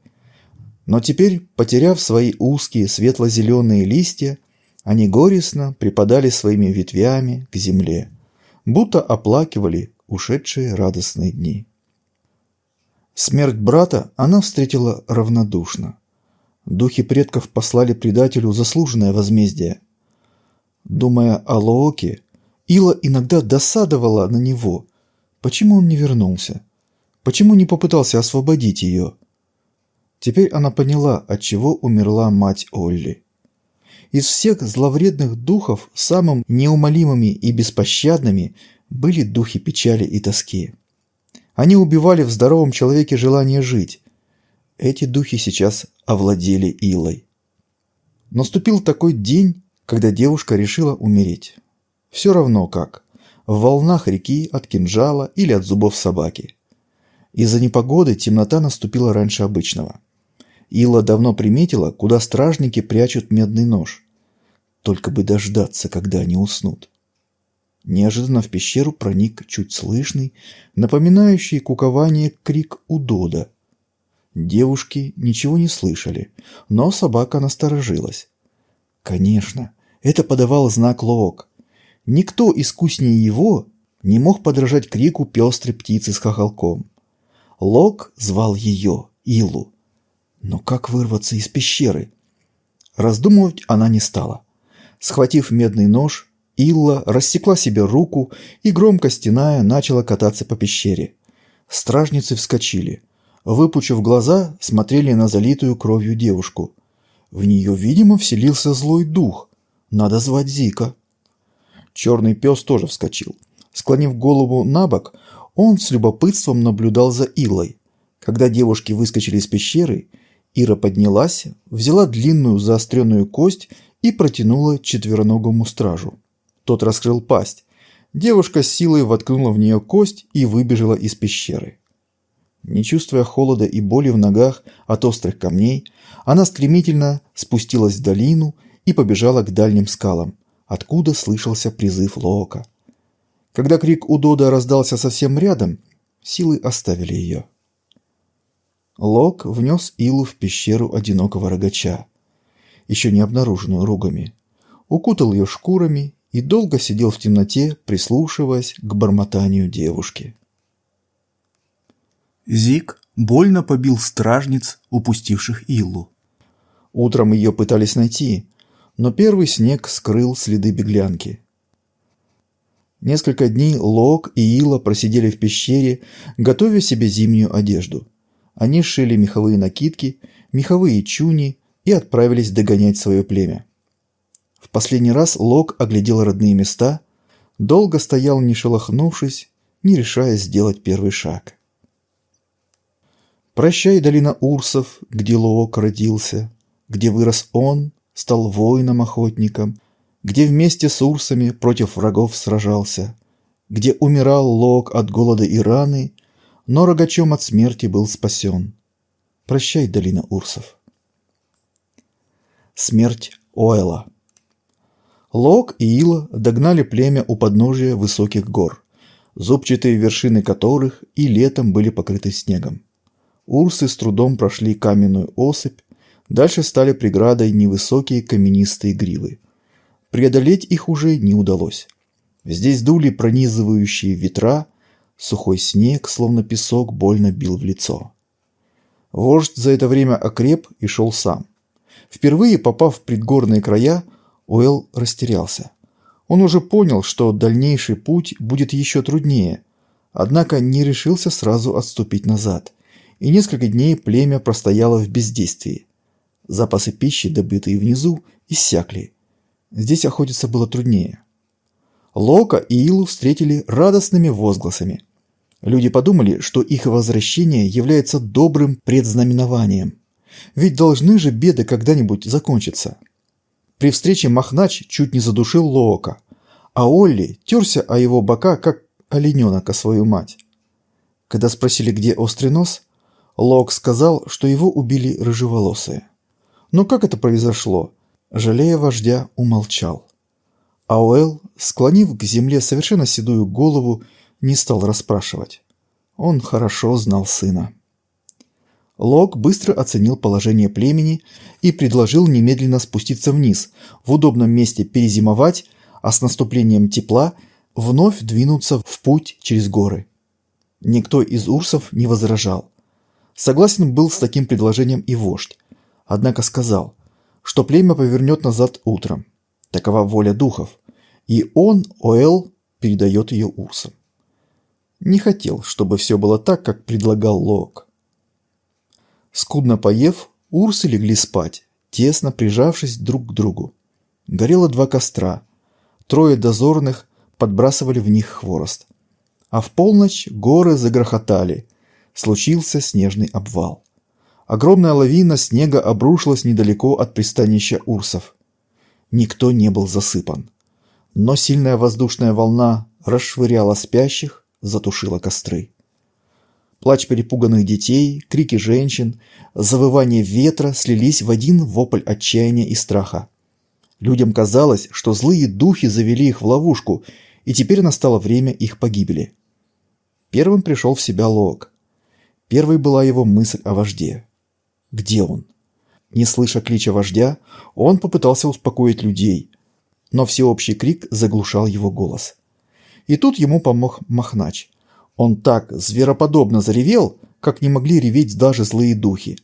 Но теперь, потеряв свои узкие светло-зеленые листья, они горестно припадали своими ветвями к земле, будто оплакивали ушедшие радостные дни. Смерть брата она встретила равнодушно. Духи предков послали предателю заслуженное возмездие. Думая о Лооке, Ила иногда досадовала на него. Почему он не вернулся? Почему не попытался освободить ее? Теперь она поняла, от чего умерла мать Олли. Из всех зловредных духов самым неумолимыми и беспощадными были духи печали и тоски. Они убивали в здоровом человеке желание жить. Эти духи сейчас овладели Илой. Наступил такой день, когда девушка решила умереть. Все равно как. В волнах реки, от кинжала или от зубов собаки. Из-за непогоды темнота наступила раньше обычного. Ила давно приметила, куда стражники прячут медный нож только бы дождаться, когда они уснут. Неожиданно в пещеру проник чуть слышный, напоминающий кукование крик удода. Девушки ничего не слышали, но собака насторожилась. Конечно, это подавал знак Лоок. Никто искуснее его не мог подражать крику пестрой птицы с хохолком. Лок звал ее, Илу. Но как вырваться из пещеры? Раздумывать она не стала. Схватив медный нож, Илла рассекла себе руку и, громко стеная, начала кататься по пещере. Стражницы вскочили. Выпучив глаза, смотрели на залитую кровью девушку. В нее, видимо, вселился злой дух. Надо звать Зика. Черный пес тоже вскочил. Склонив голову на бок, он с любопытством наблюдал за Илой. Когда девушки выскочили из пещеры, Ира поднялась, взяла длинную заостренную кость и протянула четвероногому стражу. Тот раскрыл пасть. Девушка с силой воткнула в нее кость и выбежала из пещеры. Не чувствуя холода и боли в ногах от острых камней, она стремительно спустилась в долину и побежала к дальним скалам, откуда слышался призыв Лоока. Когда крик Удода раздался совсем рядом, силы оставили ее. Лок внес Илу в пещеру одинокого рогача еще не обнаруженную рогами, укутал ее шкурами и долго сидел в темноте, прислушиваясь к бормотанию девушки. Зик больно побил стражниц, упустивших Иллу. Утром ее пытались найти, но первый снег скрыл следы беглянки. Несколько дней Лок и Ила просидели в пещере, готовя себе зимнюю одежду. Они шили меховые накидки, меховые чуни, и отправились догонять свое племя. В последний раз Лок оглядел родные места, долго стоял, не шелохнувшись, не решая сделать первый шаг. Прощай, долина Урсов, где Лок родился, где вырос он, стал воином-охотником, где вместе с Урсами против врагов сражался, где умирал Лок от голода и раны, но рогачом от смерти был спасен. Прощай, долина Урсов. Смерть Ойла. Лок и Ила догнали племя у подножия высоких гор, зубчатые вершины которых и летом были покрыты снегом. Урсы с трудом прошли каменную осыпь, дальше стали преградой невысокие каменистые гривы. Преодолеть их уже не удалось. Здесь дули пронизывающие ветра, сухой снег, словно песок, больно бил в лицо. Вождь за это время окреп и шел сам. Впервые попав в предгорные края, Уэлл растерялся. Он уже понял, что дальнейший путь будет еще труднее, однако не решился сразу отступить назад, и несколько дней племя простояло в бездействии. Запасы пищи, добытые внизу, иссякли. Здесь охотиться было труднее. Лока и Илу встретили радостными возгласами. Люди подумали, что их возвращение является добрым предзнаменованием – ведь должны же беды когда-нибудь закончиться. При встрече Махнач чуть не задушил Лоока, а Олли терся о его бока, как олененок о свою мать. Когда спросили, где острый нос, Лоок сказал, что его убили рыжеволосые. Но как это произошло? Жалея вождя, умолчал. Ауэл, склонив к земле совершенно седую голову, не стал расспрашивать. Он хорошо знал сына. Лок быстро оценил положение племени и предложил немедленно спуститься вниз, в удобном месте перезимовать, а с наступлением тепла вновь двинуться в путь через горы. Никто из урсов не возражал. Согласен был с таким предложением и вождь, однако сказал, что племя повернет назад утром. Такова воля духов, и он, Оэл, передает ее урсам. Не хотел, чтобы все было так, как предлагал Лок. Скудно поев, урсы легли спать, тесно прижавшись друг к другу. Горело два костра. Трое дозорных подбрасывали в них хворост. А в полночь горы загрохотали. Случился снежный обвал. Огромная лавина снега обрушилась недалеко от пристанища урсов. Никто не был засыпан. Но сильная воздушная волна расшвыряла спящих, затушила костры. Плач перепуганных детей, крики женщин, завывание ветра слились в один вопль отчаяния и страха. Людям казалось, что злые духи завели их в ловушку, и теперь настало время их погибели. Первым пришел в себя Лок. Первой была его мысль о вожде. Где он? Не слыша клича вождя, он попытался успокоить людей, но всеобщий крик заглушал его голос. И тут ему помог Махнач. Он так звероподобно заревел, как не могли реветь даже злые духи.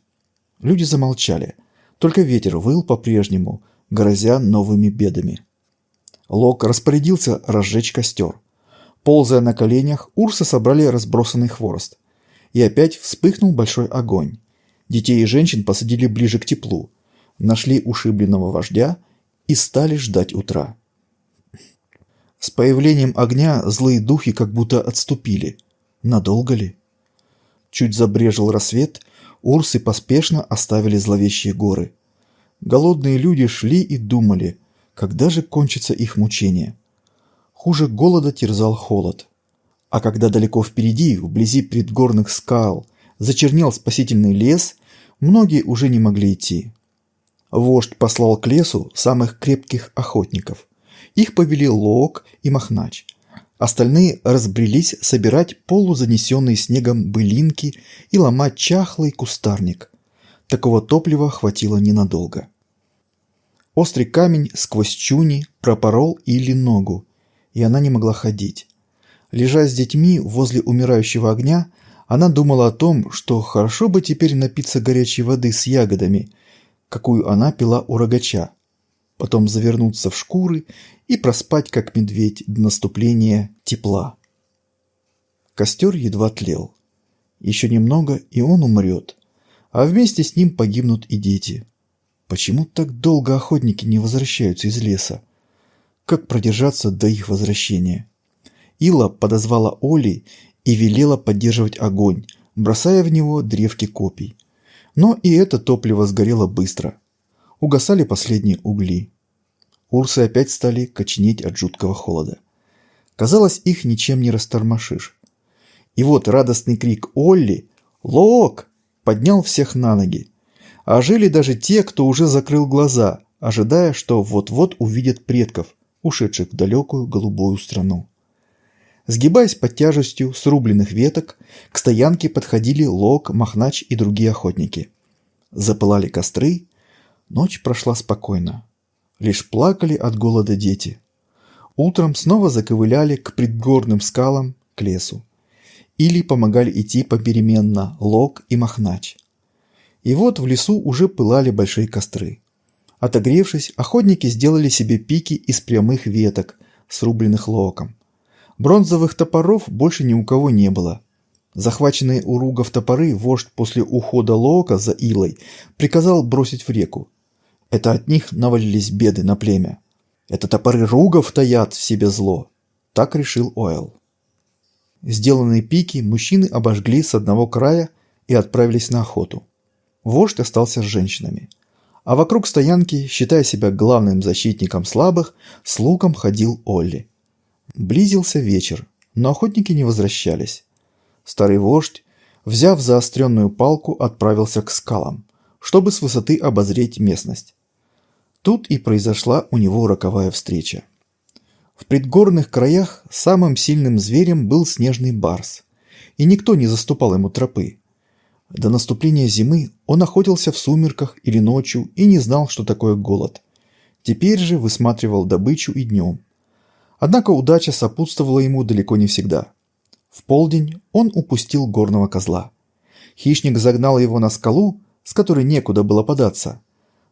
Люди замолчали. Только ветер выл по-прежнему, грозя новыми бедами. Лок распорядился разжечь костер. Ползая на коленях, урсы собрали разбросанный хворост. И опять вспыхнул большой огонь. Детей и женщин посадили ближе к теплу. Нашли ушибленного вождя и стали ждать утра. С появлением огня злые духи как будто отступили. Надолго ли? Чуть забрежил рассвет, урсы поспешно оставили зловещие горы. Голодные люди шли и думали, когда же кончится их мучение. Хуже голода терзал холод. А когда далеко впереди, вблизи предгорных скал, зачернел спасительный лес, многие уже не могли идти. Вождь послал к лесу самых крепких охотников. Их повели Лок и Махнач. Остальные разбрелись собирать полузанесенные снегом былинки и ломать чахлый кустарник. Такого топлива хватило ненадолго. Острый камень сквозь чуни пропорол или ногу, и она не могла ходить. Лежа с детьми возле умирающего огня, она думала о том, что хорошо бы теперь напиться горячей воды с ягодами, какую она пила у рогача потом завернуться в шкуры и проспать, как медведь, до наступления тепла. Костер едва тлел. Еще немного, и он умрет. А вместе с ним погибнут и дети. Почему так долго охотники не возвращаются из леса? Как продержаться до их возвращения? Ила подозвала Оли и велела поддерживать огонь, бросая в него древки копий. Но и это топливо сгорело быстро – угасали последние угли. Урсы опять стали коченеть от жуткого холода. Казалось, их ничем не растормошишь. И вот радостный крик Олли «Лок!» поднял всех на ноги. А жили даже те, кто уже закрыл глаза, ожидая, что вот-вот увидят предков, ушедших в далекую голубую страну. Сгибаясь под тяжестью срубленных веток, к стоянке подходили Лок, Махнач и другие охотники. Запылали костры, Ночь прошла спокойно. Лишь плакали от голода дети. Утром снова заковыляли к предгорным скалам, к лесу. Или помогали идти попеременно Лок и Махнач. И вот в лесу уже пылали большие костры. Отогревшись, охотники сделали себе пики из прямых веток, срубленных локом. Бронзовых топоров больше ни у кого не было. Захваченные у ругов топоры вождь после ухода лока за Илой приказал бросить в реку, это от них навалились беды на племя. Это топоры ругов таят в себе зло. Так решил Ойл. Сделанные пики мужчины обожгли с одного края и отправились на охоту. Вождь остался с женщинами. А вокруг стоянки, считая себя главным защитником слабых, с луком ходил Олли. Близился вечер, но охотники не возвращались. Старый вождь, взяв заостренную палку, отправился к скалам, чтобы с высоты обозреть местность. Тут и произошла у него роковая встреча. В предгорных краях самым сильным зверем был снежный барс, и никто не заступал ему тропы. До наступления зимы он охотился в сумерках или ночью и не знал, что такое голод. Теперь же высматривал добычу и днем. Однако удача сопутствовала ему далеко не всегда. В полдень он упустил горного козла. Хищник загнал его на скалу, с которой некуда было податься –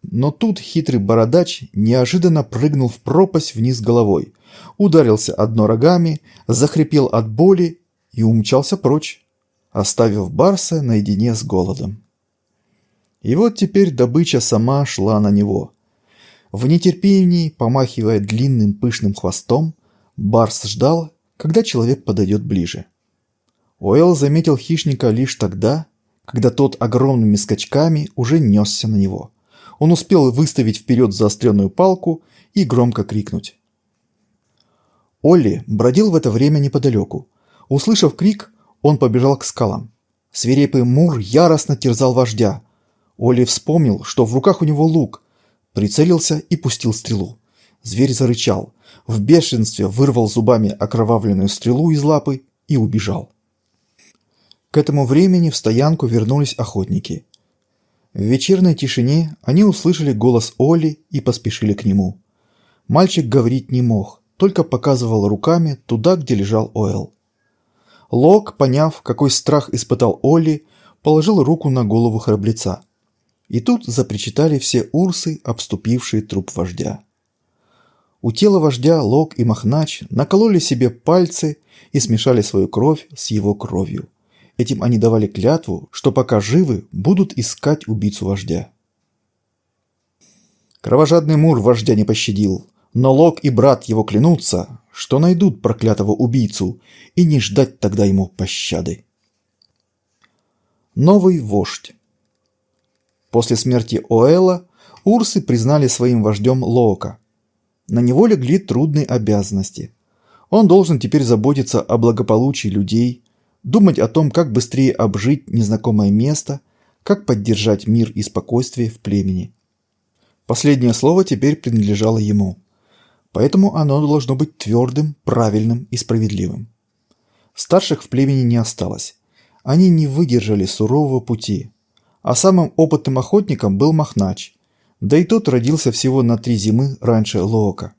но тут хитрый бородач неожиданно прыгнул в пропасть вниз головой, ударился одно рогами, захрипел от боли и умчался прочь, оставив Барса наедине с голодом. И вот теперь добыча сама шла на него. В нетерпении, помахивая длинным пышным хвостом, Барс ждал, когда человек подойдет ближе. Уэлл заметил хищника лишь тогда, когда тот огромными скачками уже несся на него – он успел выставить вперед заостренную палку и громко крикнуть. Олли бродил в это время неподалеку. Услышав крик, он побежал к скалам. Свирепый Мур яростно терзал вождя. Олли вспомнил, что в руках у него лук. Прицелился и пустил стрелу. Зверь зарычал. В бешенстве вырвал зубами окровавленную стрелу из лапы и убежал. К этому времени в стоянку вернулись охотники – в вечерней тишине они услышали голос Оли и поспешили к нему. Мальчик говорить не мог, только показывал руками туда, где лежал Оэл. Лок, поняв, какой страх испытал Оли, положил руку на голову храбреца. И тут запричитали все урсы, обступившие труп вождя. У тела вождя Лок и Махнач накололи себе пальцы и смешали свою кровь с его кровью. Этим они давали клятву, что пока живы, будут искать убийцу вождя. Кровожадный Мур вождя не пощадил, но Лок и брат его клянутся, что найдут проклятого убийцу и не ждать тогда ему пощады. Новый вождь После смерти Оэла урсы признали своим вождем Лоока. На него легли трудные обязанности. Он должен теперь заботиться о благополучии людей, думать о том, как быстрее обжить незнакомое место, как поддержать мир и спокойствие в племени. Последнее слово теперь принадлежало ему. Поэтому оно должно быть твердым, правильным и справедливым. Старших в племени не осталось. Они не выдержали сурового пути. А самым опытным охотником был Махнач, да и тот родился всего на три зимы раньше Лоока.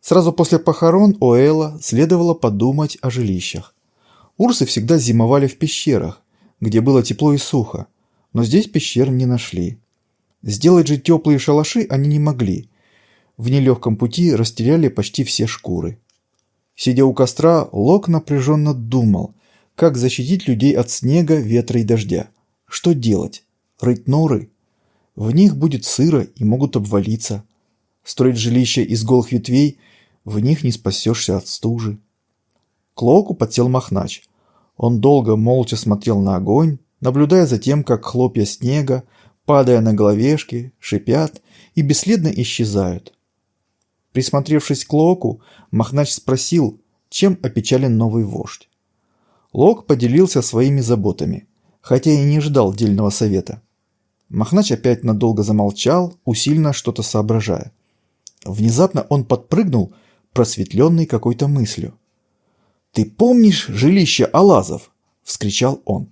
Сразу после похорон Оэла следовало подумать о жилищах. Урсы всегда зимовали в пещерах, где было тепло и сухо, но здесь пещер не нашли. Сделать же теплые шалаши они не могли. В нелегком пути растеряли почти все шкуры. Сидя у костра, Лок напряженно думал, как защитить людей от снега, ветра и дождя. Что делать? Рыть норы? В них будет сыро и могут обвалиться. Строить жилище из голых ветвей – в них не спасешься от стужи. К Локу подсел Махнач. Он долго молча смотрел на огонь, наблюдая за тем, как хлопья снега, падая на головешки, шипят и бесследно исчезают. Присмотревшись к Локу, Махнач спросил, чем опечален новый вождь. Лок поделился своими заботами, хотя и не ждал дельного совета. Махнач опять надолго замолчал, усиленно что-то соображая. Внезапно он подпрыгнул, просветленный какой-то мыслью. «Ты помнишь жилище Алазов?» – вскричал он.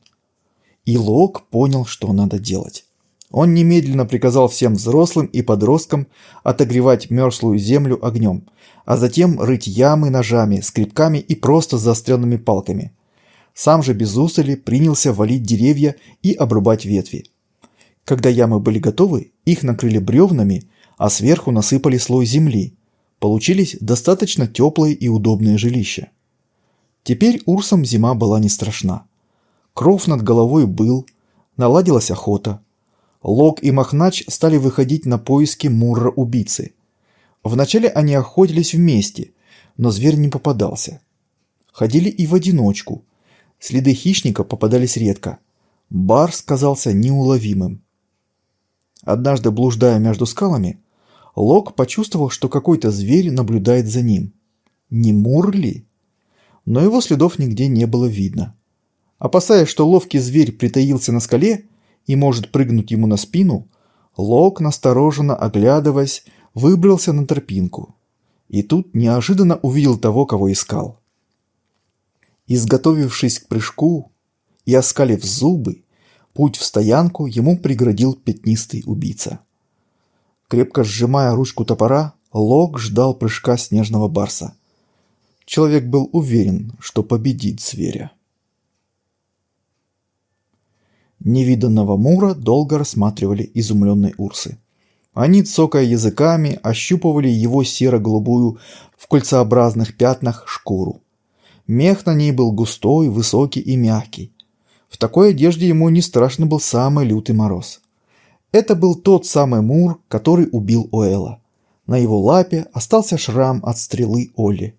И Лок понял, что надо делать. Он немедленно приказал всем взрослым и подросткам отогревать мерзлую землю огнем, а затем рыть ямы ножами, скребками и просто заостренными палками. Сам же без устали принялся валить деревья и обрубать ветви. Когда ямы были готовы, их накрыли бревнами, а сверху насыпали слой земли. Получились достаточно теплые и удобные жилища. Теперь Урсам зима была не страшна. Кров над головой был, наладилась охота. Лог и Махнач стали выходить на поиски Мурра-убийцы. Вначале они охотились вместе, но зверь не попадался. Ходили и в одиночку. Следы хищника попадались редко. Барс казался неуловимым. Однажды, блуждая между скалами, Лок почувствовал, что какой-то зверь наблюдает за ним. Не Мурли? ли? но его следов нигде не было видно. Опасаясь, что ловкий зверь притаился на скале и может прыгнуть ему на спину, Лок, настороженно оглядываясь, выбрался на тропинку. И тут неожиданно увидел того, кого искал. Изготовившись к прыжку и оскалив зубы, путь в стоянку ему преградил пятнистый убийца. Крепко сжимая ручку топора, Лок ждал прыжка снежного барса – Человек был уверен, что победит зверя. Невиданного Мура долго рассматривали изумленные урсы. Они, цокая языками, ощупывали его серо-голубую в кольцеобразных пятнах шкуру. Мех на ней был густой, высокий и мягкий. В такой одежде ему не страшно был самый лютый мороз. Это был тот самый Мур, который убил Оэла. На его лапе остался шрам от стрелы Оли.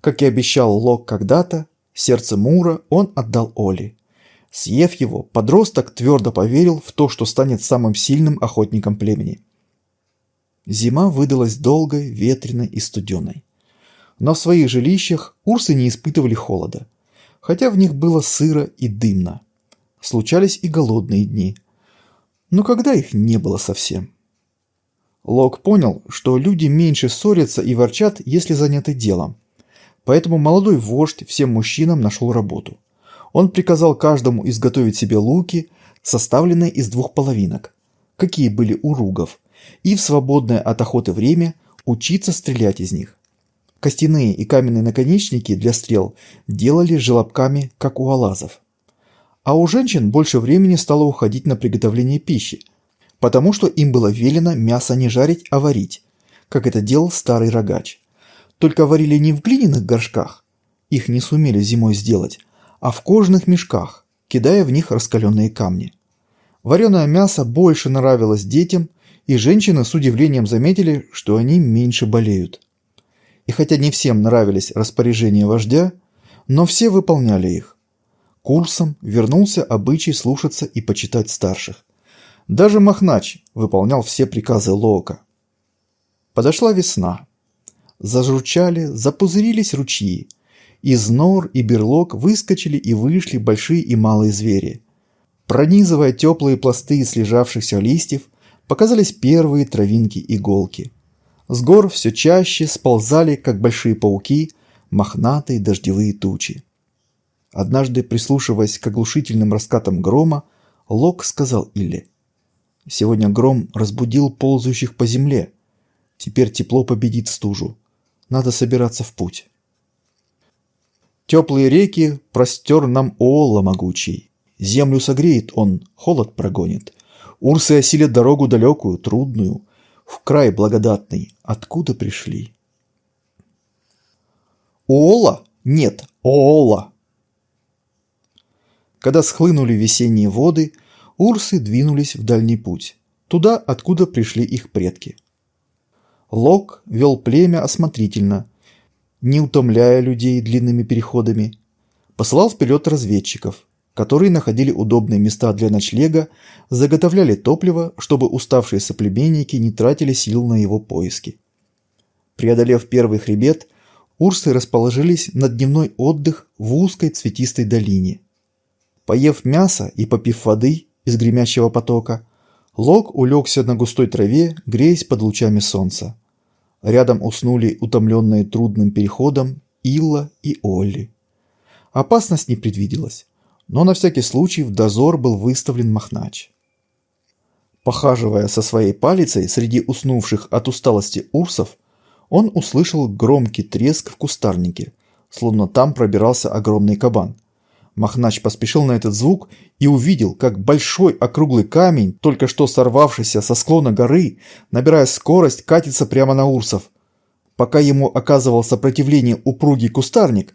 Как и обещал Лок когда-то, сердце Мура он отдал Оли. Съев его, подросток твердо поверил в то, что станет самым сильным охотником племени. Зима выдалась долгой, ветреной и студеной. Но в своих жилищах урсы не испытывали холода, хотя в них было сыро и дымно. Случались и голодные дни, но когда их не было совсем. Лок понял, что люди меньше ссорятся и ворчат, если заняты делом. Поэтому молодой вождь всем мужчинам нашел работу. Он приказал каждому изготовить себе луки, составленные из двух половинок, какие были у ругов, и в свободное от охоты время учиться стрелять из них. Костяные и каменные наконечники для стрел делали желобками, как у алазов. А у женщин больше времени стало уходить на приготовление пищи, потому что им было велено мясо не жарить, а варить, как это делал старый рогач. Только варили не в глиняных горшках, их не сумели зимой сделать, а в кожаных мешках, кидая в них раскаленные камни. Вареное мясо больше нравилось детям, и женщины с удивлением заметили, что они меньше болеют. И хотя не всем нравились распоряжения вождя, но все выполняли их. Курсом вернулся обычай слушаться и почитать старших. Даже Махнач выполнял все приказы Лоока. Подошла весна. Зажурчали, запузырились ручьи. Из нор и берлог выскочили и вышли большие и малые звери. Пронизывая теплые пласты слежавшихся листьев, показались первые травинки-иголки. С гор все чаще сползали, как большие пауки, мохнатые дождевые тучи. Однажды, прислушиваясь к оглушительным раскатам грома, Лок сказал Илле. «Сегодня гром разбудил ползающих по земле. Теперь тепло победит стужу надо собираться в путь. Теплые реки простер нам Оола могучий. Землю согреет он, холод прогонит. Урсы осилят дорогу далекую, трудную, в край благодатный, откуда пришли. Оола? Нет, Оола! Когда схлынули весенние воды, урсы двинулись в дальний путь, туда, откуда пришли их предки. Лок вел племя осмотрительно, не утомляя людей длинными переходами. Посылал вперед разведчиков, которые находили удобные места для ночлега, заготовляли топливо, чтобы уставшие соплеменники не тратили сил на его поиски. Преодолев первый хребет, урсы расположились на дневной отдых в узкой цветистой долине. Поев мясо и попив воды из гремящего потока, Лок улегся на густой траве, греясь под лучами солнца. Рядом уснули утомленные трудным переходом Илла и Олли. Опасность не предвиделась, но на всякий случай в дозор был выставлен Махнач. Похаживая со своей палицей среди уснувших от усталости урсов, он услышал громкий треск в кустарнике, словно там пробирался огромный кабан – Махнач поспешил на этот звук и увидел, как большой округлый камень, только что сорвавшийся со склона горы, набирая скорость, катится прямо на Урсов. Пока ему оказывал сопротивление упругий кустарник,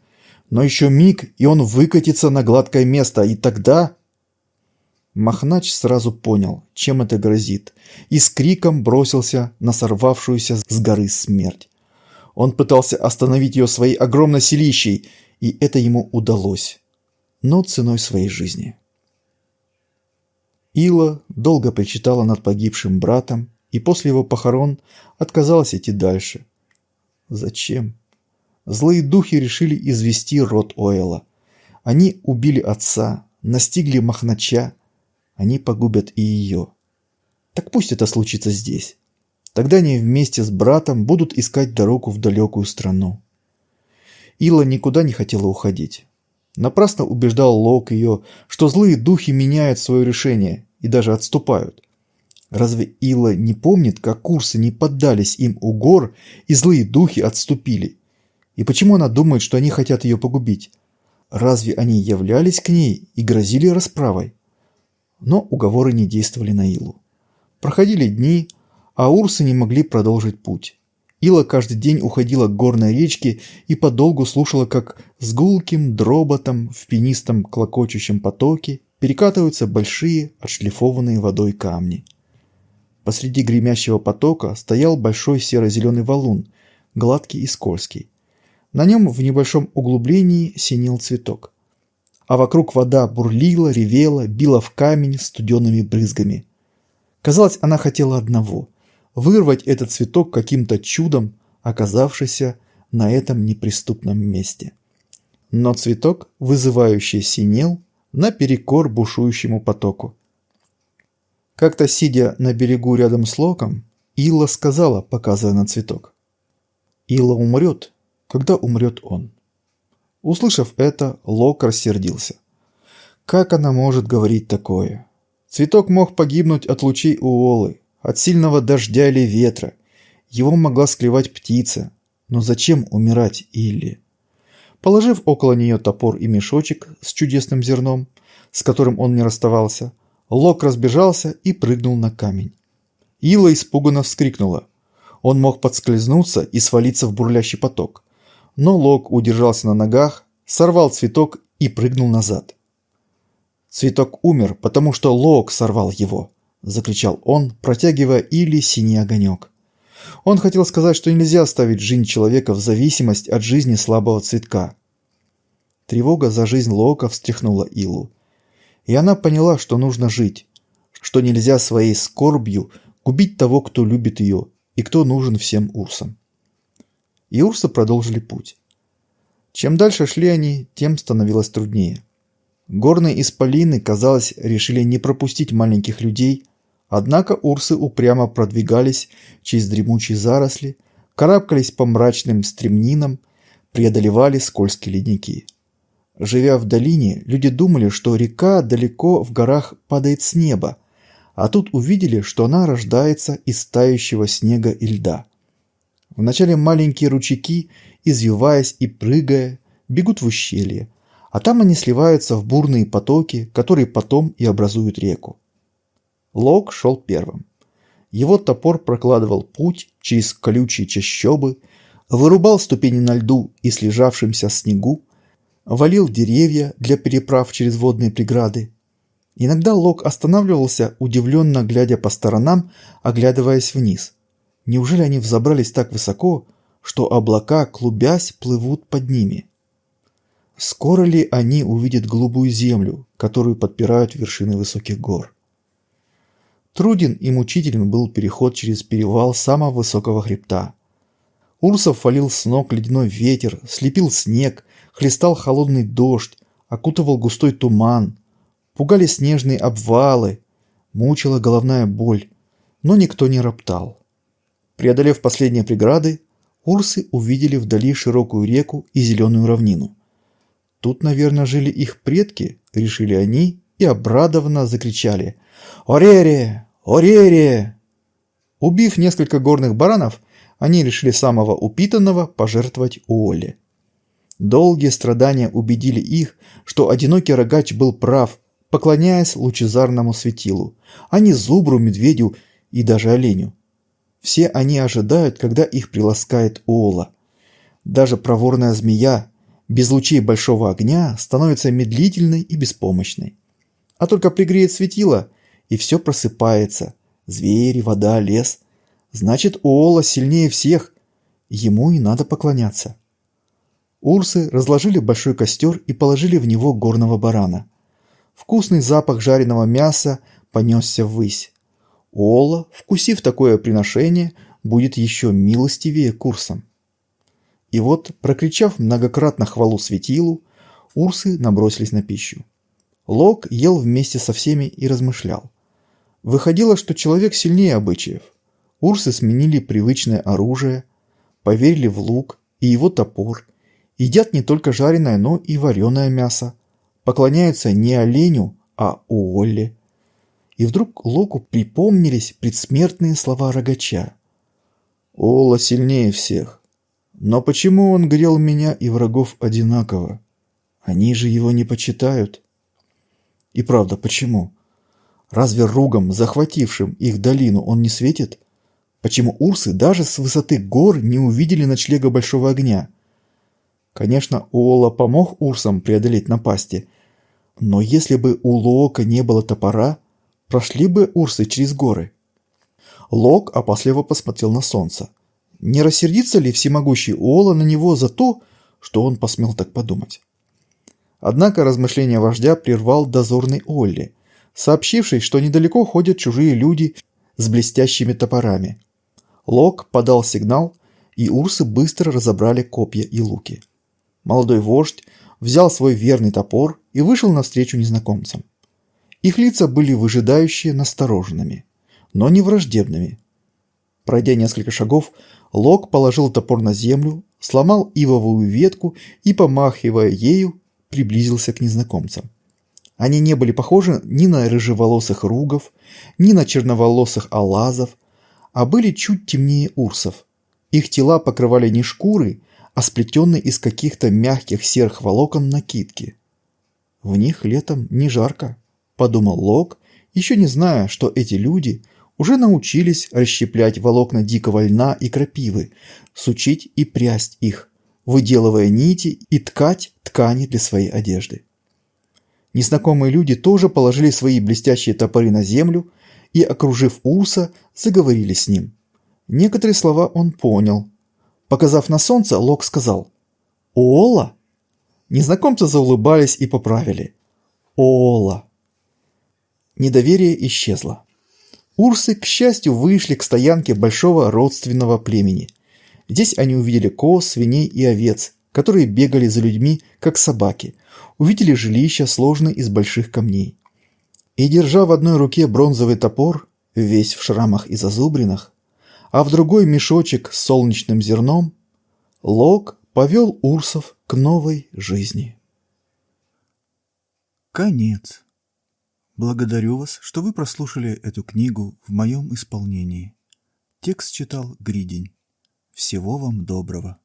но еще миг, и он выкатится на гладкое место, и тогда... Махнач сразу понял, чем это грозит, и с криком бросился на сорвавшуюся с горы смерть. Он пытался остановить ее своей огромной силищей, и это ему удалось но ценой своей жизни. Ила долго причитала над погибшим братом и после его похорон отказалась идти дальше. Зачем? Злые духи решили извести род Оэла. Они убили отца, настигли Махнача, они погубят и ее. Так пусть это случится здесь. Тогда они вместе с братом будут искать дорогу в далекую страну. Ила никуда не хотела уходить. Напрасно убеждал Лок ее, что злые духи меняют свое решение и даже отступают. Разве Ила не помнит, как курсы не поддались им у гор, и злые духи отступили? И почему она думает, что они хотят ее погубить? Разве они являлись к ней и грозили расправой? Но уговоры не действовали на Илу. Проходили дни, а урсы не могли продолжить путь. Ила каждый день уходила к горной речке и подолгу слушала, как с гулким дроботом в пенистом клокочущем потоке перекатываются большие отшлифованные водой камни. Посреди гремящего потока стоял большой серо-зеленый валун, гладкий и скользкий. На нем в небольшом углублении синел цветок. А вокруг вода бурлила, ревела, била в камень студенными брызгами. Казалось, она хотела одного – вырвать этот цветок каким-то чудом, оказавшийся на этом неприступном месте. Но цветок, вызывающий синел, наперекор бушующему потоку. Как-то сидя на берегу рядом с Локом, Илла сказала, показывая на цветок. «Илла умрет, когда умрет он». Услышав это, Лок рассердился. «Как она может говорить такое? Цветок мог погибнуть от лучей Уолы, от сильного дождя или ветра. Его могла склевать птица. Но зачем умирать Илли? Положив около нее топор и мешочек с чудесным зерном, с которым он не расставался, Лок разбежался и прыгнул на камень. Ила испуганно вскрикнула. Он мог подскользнуться и свалиться в бурлящий поток. Но Лок удержался на ногах, сорвал цветок и прыгнул назад. Цветок умер, потому что Лок сорвал его закричал он, протягивая Или синий огонек. Он хотел сказать, что нельзя ставить жизнь человека в зависимость от жизни слабого цветка. Тревога за жизнь Лока встряхнула Илу. И она поняла, что нужно жить, что нельзя своей скорбью губить того, кто любит ее и кто нужен всем Урсам. И Урсы продолжили путь. Чем дальше шли они, тем становилось труднее. Горные исполины, казалось, решили не пропустить маленьких людей – Однако урсы упрямо продвигались через дремучие заросли, карабкались по мрачным стремнинам, преодолевали скользкие ледники. Живя в долине, люди думали, что река далеко в горах падает с неба, а тут увидели, что она рождается из тающего снега и льда. Вначале маленькие ручейки, извиваясь и прыгая, бегут в ущелье, а там они сливаются в бурные потоки, которые потом и образуют реку. Лок шел первым. Его топор прокладывал путь через колючие чащобы, вырубал ступени на льду и слежавшимся снегу, валил деревья для переправ через водные преграды. Иногда Лок останавливался, удивленно глядя по сторонам, оглядываясь вниз. Неужели они взобрались так высоко, что облака, клубясь, плывут под ними? Скоро ли они увидят голубую землю, которую подпирают вершины высоких гор? Труден и мучителен был переход через перевал самого высокого хребта. Урсов валил с ног ледяной ветер, слепил снег, хлестал холодный дождь, окутывал густой туман. Пугали снежные обвалы, мучила головная боль, но никто не роптал. Преодолев последние преграды, урсы увидели вдали широкую реку и зеленую равнину. Тут, наверное, жили их предки, решили они и обрадованно закричали – «Орерия! Орерия!» Убив несколько горных баранов, они решили самого упитанного пожертвовать Уолли. Долгие страдания убедили их, что одинокий рогач был прав, поклоняясь лучезарному светилу, а не зубру, медведю и даже оленю. Все они ожидают, когда их приласкает Ола. Даже проворная змея без лучей большого огня становится медлительной и беспомощной. А только пригреет светило, и все просыпается. Звери, вода, лес. Значит, Ола сильнее всех. Ему и надо поклоняться. Урсы разложили большой костер и положили в него горного барана. Вкусный запах жареного мяса понесся ввысь. Ола, вкусив такое приношение, будет еще милостивее курсом. И вот, прокричав многократно хвалу светилу, урсы набросились на пищу. Лок ел вместе со всеми и размышлял. Выходило, что человек сильнее обычаев. Урсы сменили привычное оружие, поверили в лук и его топор, едят не только жареное, но и вареное мясо, поклоняются не оленю, а уолле. И вдруг Локу припомнились предсмертные слова рогача. «Ола сильнее всех. Но почему он грел меня и врагов одинаково? Они же его не почитают». И правда, почему? Разве ругом, захватившим их долину, он не светит? Почему урсы даже с высоты гор не увидели ночлега большого огня? Конечно, Уола помог урсам преодолеть напасти, но если бы у Лоока не было топора, прошли бы урсы через горы. Лок опасливо посмотрел на солнце. Не рассердится ли всемогущий Уола на него за то, что он посмел так подумать? Однако размышление вождя прервал дозорный Олли, сообщивший, что недалеко ходят чужие люди с блестящими топорами. Лок подал сигнал, и урсы быстро разобрали копья и луки. Молодой вождь взял свой верный топор и вышел навстречу незнакомцам. Их лица были выжидающие настороженными, но не враждебными. Пройдя несколько шагов, Лок положил топор на землю, сломал ивовую ветку и, помахивая ею, приблизился к незнакомцам. Они не были похожи ни на рыжеволосых ругов, ни на черноволосых алазов, а были чуть темнее урсов. Их тела покрывали не шкуры, а сплетенные из каких-то мягких серых волокон накидки. «В них летом не жарко», – подумал Лок, еще не зная, что эти люди уже научились расщеплять волокна дикого льна и крапивы, сучить и прясть их, выделывая нити и ткать ткани для своей одежды. Незнакомые люди тоже положили свои блестящие топоры на землю и, окружив Уса, заговорили с ним. Некоторые слова он понял. Показав на солнце, Лок сказал «Ола?» Незнакомцы заулыбались и поправили «Ола». Недоверие исчезло. Урсы, к счастью, вышли к стоянке большого родственного племени. Здесь они увидели коз, свиней и овец, которые бегали за людьми, как собаки – увидели жилища, сложные из больших камней. И, держа в одной руке бронзовый топор, весь в шрамах и зазубринах, а в другой мешочек с солнечным зерном, Лок повел Урсов к новой жизни. Конец. Благодарю вас, что вы прослушали эту книгу в моем исполнении. Текст читал Гридень. Всего вам доброго.